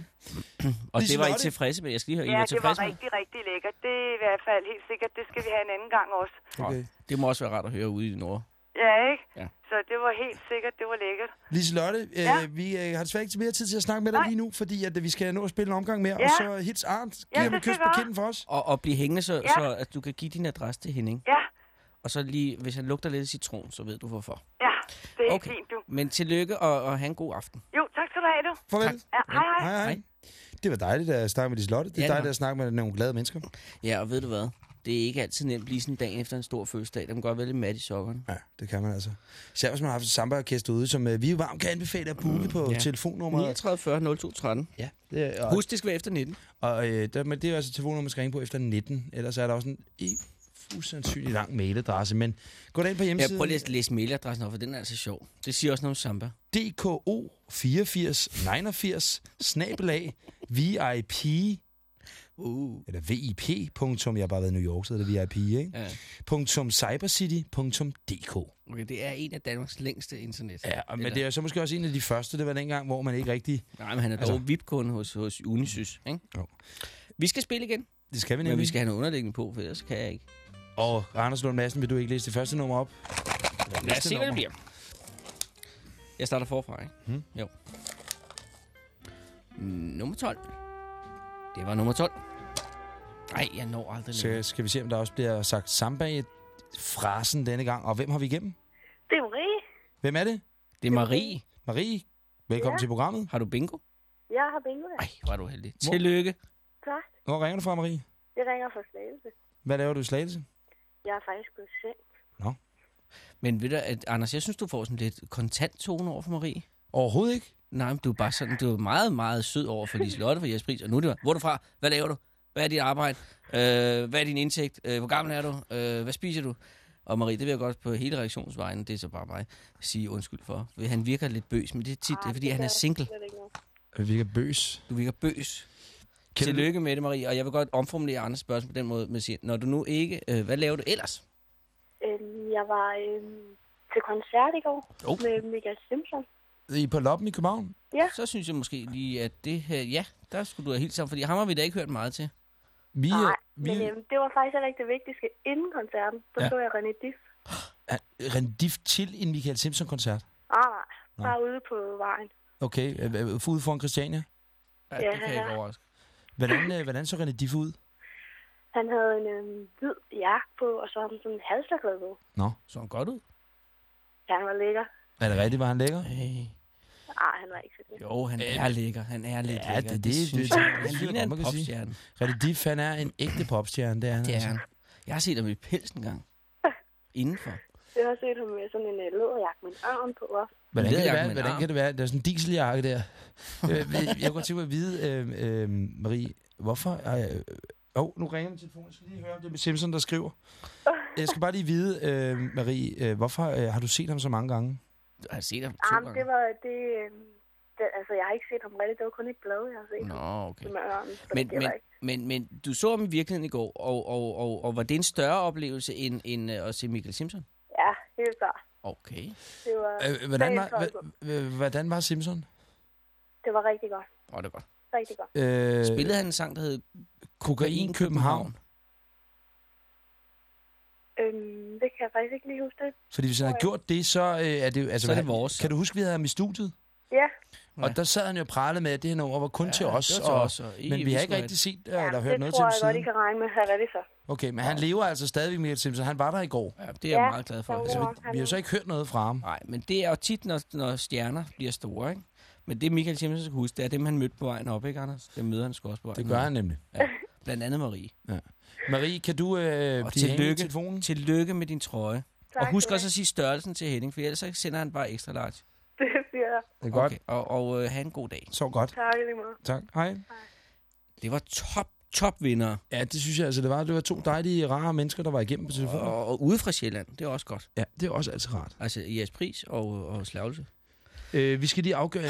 Og det var I tilfredse med. Jeg skal lige høre, I Ja, var det var tilfredse med? rigtig, rigtig lækkert. Det er i hvert fald helt sikkert. Det skal vi have en anden gang også. okay. Det må også være rart at høre ude i Nord. Ja, ikke? Ja. Så det var helt sikkert, det var lækkert. Liselotte, øh, Ja. vi øh, har desværre ikke mere tid til at snakke med dig Nej. lige nu, fordi at, øh, vi skal nå at spille en omgang mere. Ja. Og så hits Arndt giver Ja, det med kys på kinden for os. Og, og blive hængende, så, Ja. så at du kan give din adresse til Henning. Ja, Og så lige, hvis han lugter lidt citron, så ved du hvorfor. ja. Det er helt Okay. fint, du. Men tillykke, og, og have en god aften. Jo, tak skal du have, du. Farvel. Tak. Ja, hej, hej. Hej, hej. Det var dejligt at snakke med Liselotte. Det er Ja, dejligt at snakke med nogle glade mennesker. Ja, og ved du hvad? Det er ikke altid nemt lige sådan dagen efter en stor fødselsdag. Der kan godt være lidt mat i sokkerne. Ja, det kan man altså. Især hvis man har haft et samba-orkester ude, som øh, vi jo varmt kan anbefale at booke på Mm, ja. telefonnummeret. 39 40 02 13. Ja, det er, og, Husk, det skal være efter 19. og øh, der, men det er altså telefonnummer, man skal ringe på efter 19. Ellers er der også en i usandsynlig lang mailadresse. Men gå da ind på Jeg hjemmesiden. prøver lige at læse mailadressen op, for den er altså sjov. Det siger også noget om samba. DKO 84 89 snabelag VIP Uh. eller VIP. Punktum, jeg har bare været i New York, så er det VIP, ikke? Ja. Punktum cybercity.dk. Okay, det er en af Danmarks længste internet. Ja, men Eller- det er så måske også en af de første. Det var dengang, hvor man ikke rigtig... Nej, men han er dog Altså- altså... VIP-kunde hos, hos Unisys, ikke? Jo. Vi skal spille igen, Det skal vi men nemlig. vi skal have noget underlæggende på, for ellers kan jeg ikke. Og Anders Lund Madsen, vil du ikke læse det første nummer op? Lad os se, hvad det bliver. Jeg starter forfra, ikke? Hmm. Jo. Nummer 12. Det var nummer 12. Nej, jeg når aldrig Så længere. skal vi se, om der også bliver sagt samba i frasen denne gang. Og hvem har vi igennem? Det er Marie. Hvem er det? Det er Marie. Marie, velkommen Ja. til programmet. Har du bingo? Jeg har bingo Ej, hvor er du heldig. Hvor- Tillykke. Tak. Hvor ringer du fra, Marie? Jeg ringer fra Slagelse. Hvad laver du i Slagelse? Jeg er faktisk gået seng. Men ved du, at, Anders, jeg synes, du får sådan lidt kontant tone over for Marie. Overhovedet ikke. Nej, men du er bare sådan, du er meget, meget sød over for Liselotte for Jesper Pris. Og nu er det, hvor er du fra? Hvad laver du? Hvad er dit arbejde? Øh, hvad er din indtægt? Øh, hvor gammel er du? Øh, hvad spiser du? Og Marie, det vil jeg godt på hele reaktionsvejen, det er så bare mig, sige undskyld for. For Han virker lidt bøs, men det er tit, det er, fordi han er single. Vi virker bøs. Du virker bøs. Du- Tillykke med det, Marie. Og jeg vil godt omformulere andre spørgsmål på den måde. Med at sige, når du nu ikke... Øh, hvad laver du ellers? Øhm, jeg var øhm, til koncert i går Oh. med Michael Simpson. I på Loppen i København? Så synes jeg måske lige, at det her... Ja, der skulle du have helt sammen, fordi ham har vi da ikke hørt meget til. Vi, er- Nej, vi, men øhm, det var faktisk heller ikke det vigtigste. Inden koncerten, så Ja. ja. så jeg René Diff. er Rendif til en Michael Simpson-koncert. Ah, nej, bare ude på vejen. Okay, øh, øh, ude foran Christiania. Ja, Ja. det kan jeg ikke overraske. Hvordan, øh, hvordan så René Diff ud? Han havde en øhm, hvid jakke på, og så havde han sådan en halsterklæde på. Nå, Så han godt ud? Ja, han var lækker. Er det rigtigt, var han lækker? Hey. Ah, han var ikke så lækker. Jo, han er lækker. Han er lidt Ja, lækker. det- det- synes det- jeg. Han synes jeg ligner godt, en popstjerne. René Diff, han er en ægte popstjerne, det er han. Det er altså. han. Jeg har set ham i pels en gang. Indenfor. Jeg har set ham med sådan en øh, læderjakke med en ørn på også. Hvordan kan, det være, hvordan arm. kan det være? Der er sådan en dieseljakke der. Øh, jeg kunne godt tænke mig at vide, øh, øh, Marie, hvorfor... Åh, øh, oh, nu ringer min telefon. Jeg skal lige høre, om det er med Simpson, der skriver. Jeg skal bare lige vide, øh, Marie, øh, hvorfor øh, har du set ham så mange gange? Jeg har set ham to Ah, men gange. det var det, øhm, det... Altså, jeg har ikke set ham rigtigt. Det var kun et blad, jeg har set Nå, ham okay. Så Men, det men, var ikke. men, men du så ham i virkeligheden i går, og, og, og, og var det en større oplevelse end, end øh, at se Michael Simpson? Ja, helt klart. Okay. Det var, Øh, hvordan, var, hvordan var Simpson? det var rigtig godt. Åh, det er godt. Rigtig godt. Øh, Spillede han en sang, der hed Kokain København? Øhm, det kan jeg faktisk ikke lige huske det. Fordi hvis han har gjort det, så øh, er det. Altså, Så er det vores. Kan du huske, vi havde ham i studiet? Ja, Ja. Og der sad han jo og pralede med, at det her nummer var kun til os. det til og, os, og I- men vi har ikke rigtig set øh, ja eller det hørt noget til tror ham jeg godt, I siden. kan regne med. Her er det så. Okay, men han lever altså stadigvæk, Michael Simpson. Han var der i går. Ja, det er jeg Ja, meget glad for. så- Altså, Ja, Så vi, han vi har så ikke hørt noget fra ham. Nej, men det er jo tit, når, når stjerner bliver store, ikke? Men det Michael Simpson skal huske, det er dem, han mødte på vejen op, ikke, Anders? Det møder han sgu også på vejen Det gør han nemlig. Blandt andet Marie. Marie, kan du øh, blive hængende i tillykke. telefonen? Tillykke med din trøje. Tak og husk også at sige størrelsen til Henning, for ellers så sender han bare ekstra large. Det siger jeg. Det er godt. Okay, og, og øh, have en god dag. Så godt. Tak lige måde. Tak. Hej. Det var top, top vinder. Ja, det synes jeg altså, det var. Det var to dejlige, rare mennesker, der var igennem på telefonen. Og, og ude fra Sjælland, det er også godt. Ja, det er også altid rart. Altså Jes Pris og, og Slavelse. Øh, vi skal lige afgøre...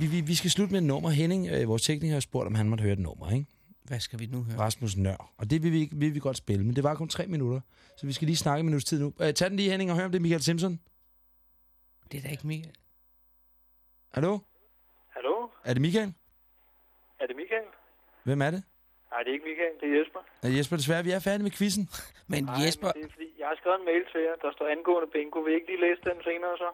Vi, vi, vi skal slutte med et nummer. Henning, øh, vores tekniker, har spurgt, om han måtte høre et nummer, ikke? Hvad skal vi nu høre? Rasmus Nør. Og det vil vi, ikke- vil vi godt spille, men det var kun tre minutter. Så vi skal lige snakke en minuts tid nu. Øh, tag den lige, Henning, og hør om det er Michael Simpson. Det er da ikke Michael. Hallo? Hallo? Er det Michael? Er det Michael? Hvem er det? Nej, det er ikke Michael, det er Jesper. Ja, Jesper, desværre, vi er færdige med quizzen. Men Nej, Jesper, Men det er fordi, jeg har skrevet en mail til jer, der står angående bingo. Vil I ikke lige læse den senere så?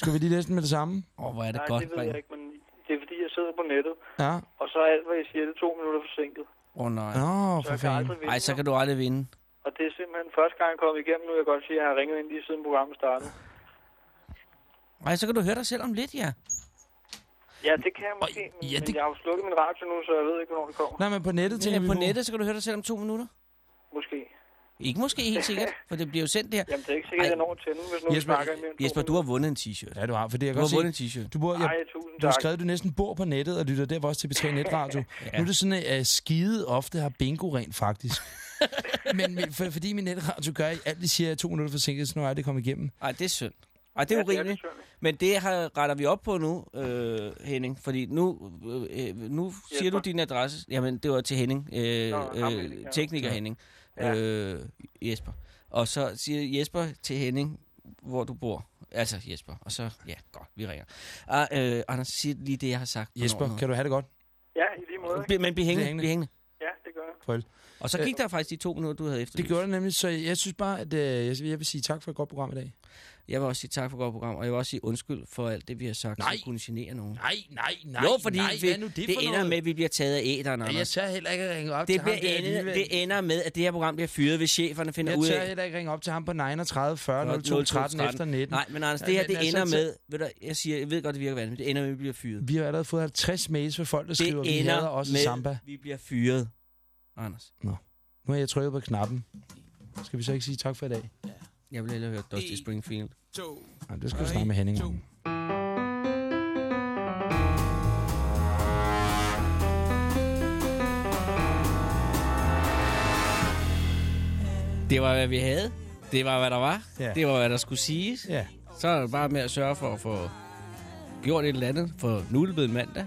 Skal vi lige læse den med det samme? åh, oh, hvor er det Nej, godt. det ved jeg ikke, men det er fordi, jeg sidder på nettet. Ja. Og så er alt, hvad jeg siger, det er to minutter forsinket. Åh, oh, nej. Nå, Så for fanden. aldrig vinde. Ej, så kan du aldrig vinde. Og det er simpelthen første gang, jeg kommet igennem nu. Jeg kan godt sige, at jeg har ringet ind lige siden programmet startede. Ej, så kan du høre dig selv om lidt, ja. Ja, det kan jeg måske, men, ja, men det- jeg har jo slukket min radio nu, så jeg ved ikke, hvornår det kommer. Nej, men på nettet tænker ja på nettet, så kan du høre dig selv om to minutter. Måske. Ikke måske helt sikkert, for det bliver jo sendt der. Jamen, det er ikke sikkert, at jeg når at tænde, hvis nu Jesper, Jesper, snakker i mere end to Jesper, du har vundet en t-shirt. Ja, du har, for det jeg Du har vundet en t-shirt. Du, bor, ja, Ej, tusind du har tak. skrevet, at du næsten bor på nettet og lytter derfor også til P3 Netradio. ja. Nu er det sådan, at uh, skide ofte har bingo rent faktisk. men men for, fordi min netradio gør, at alt de siger, er to minutter forsinket, så nu er det kommet igennem. Ej, det er synd. Ej, det er Ja, det er urimeligt. det Men det har, retter vi op på nu, øh, Henning. Fordi nu, øh, nu siger du Jesper. din adresse. Jamen, det var til Henning. Øh, Nå, øh, tekniker Ja. Henning. Ja. Øh, Jesper. Og så siger Jesper til Henning, hvor du bor. Altså Jesper. Og så, ja, godt, vi ringer. Ah, øh, Anders, sig lige det, jeg har sagt. Jesper, kan du have det godt? Ja, i lige måde. ikke? Men bliv hængende, bliv hængende. Ja, det gør jeg. Farvel. Og så gik der faktisk de to minutter, du havde efter. Det gjorde det nemlig, så jeg synes bare, at øh, jeg vil sige tak for et godt program i dag. Jeg vil også sige tak for godt program, og jeg vil også sige undskyld for alt det, vi har sagt, Nej. som kunne genere nogen. Nej, nej, nej, jo, fordi nej, vi, nu det, det ender noget? med, at vi bliver taget af æderen, Ja, jeg tør heller ikke ringe op Det, til ham der ender, det ender med, at det her program bliver fyret, hvis cheferne finder Jeg ud tør af... heller ikke ringe op til ham på 39 40 02 13 efter 19. Nej, men Anders, Ja, det her, det altså, ender med... Ved du, jeg siger, jeg ved godt, det virker vanvittigt, det ender med, at vi bliver fyret. Vi har allerede fået 50 mails fra folk, der Det skriver, vi hader også med, samba. vi bliver fyret. Anders, Nu har jeg trykket på knappen. Skal vi så ikke sige tak for i dag? Jeg vil hellere høre Dusty Springfield. Nej, det skal du snakke med Henning om. Det var, hvad vi havde. Det var, hvad der var. Ja. Det var, hvad der skulle siges. Ja. Så er det bare med at sørge for at få gjort et eller andet, for nu er det blevet mandag.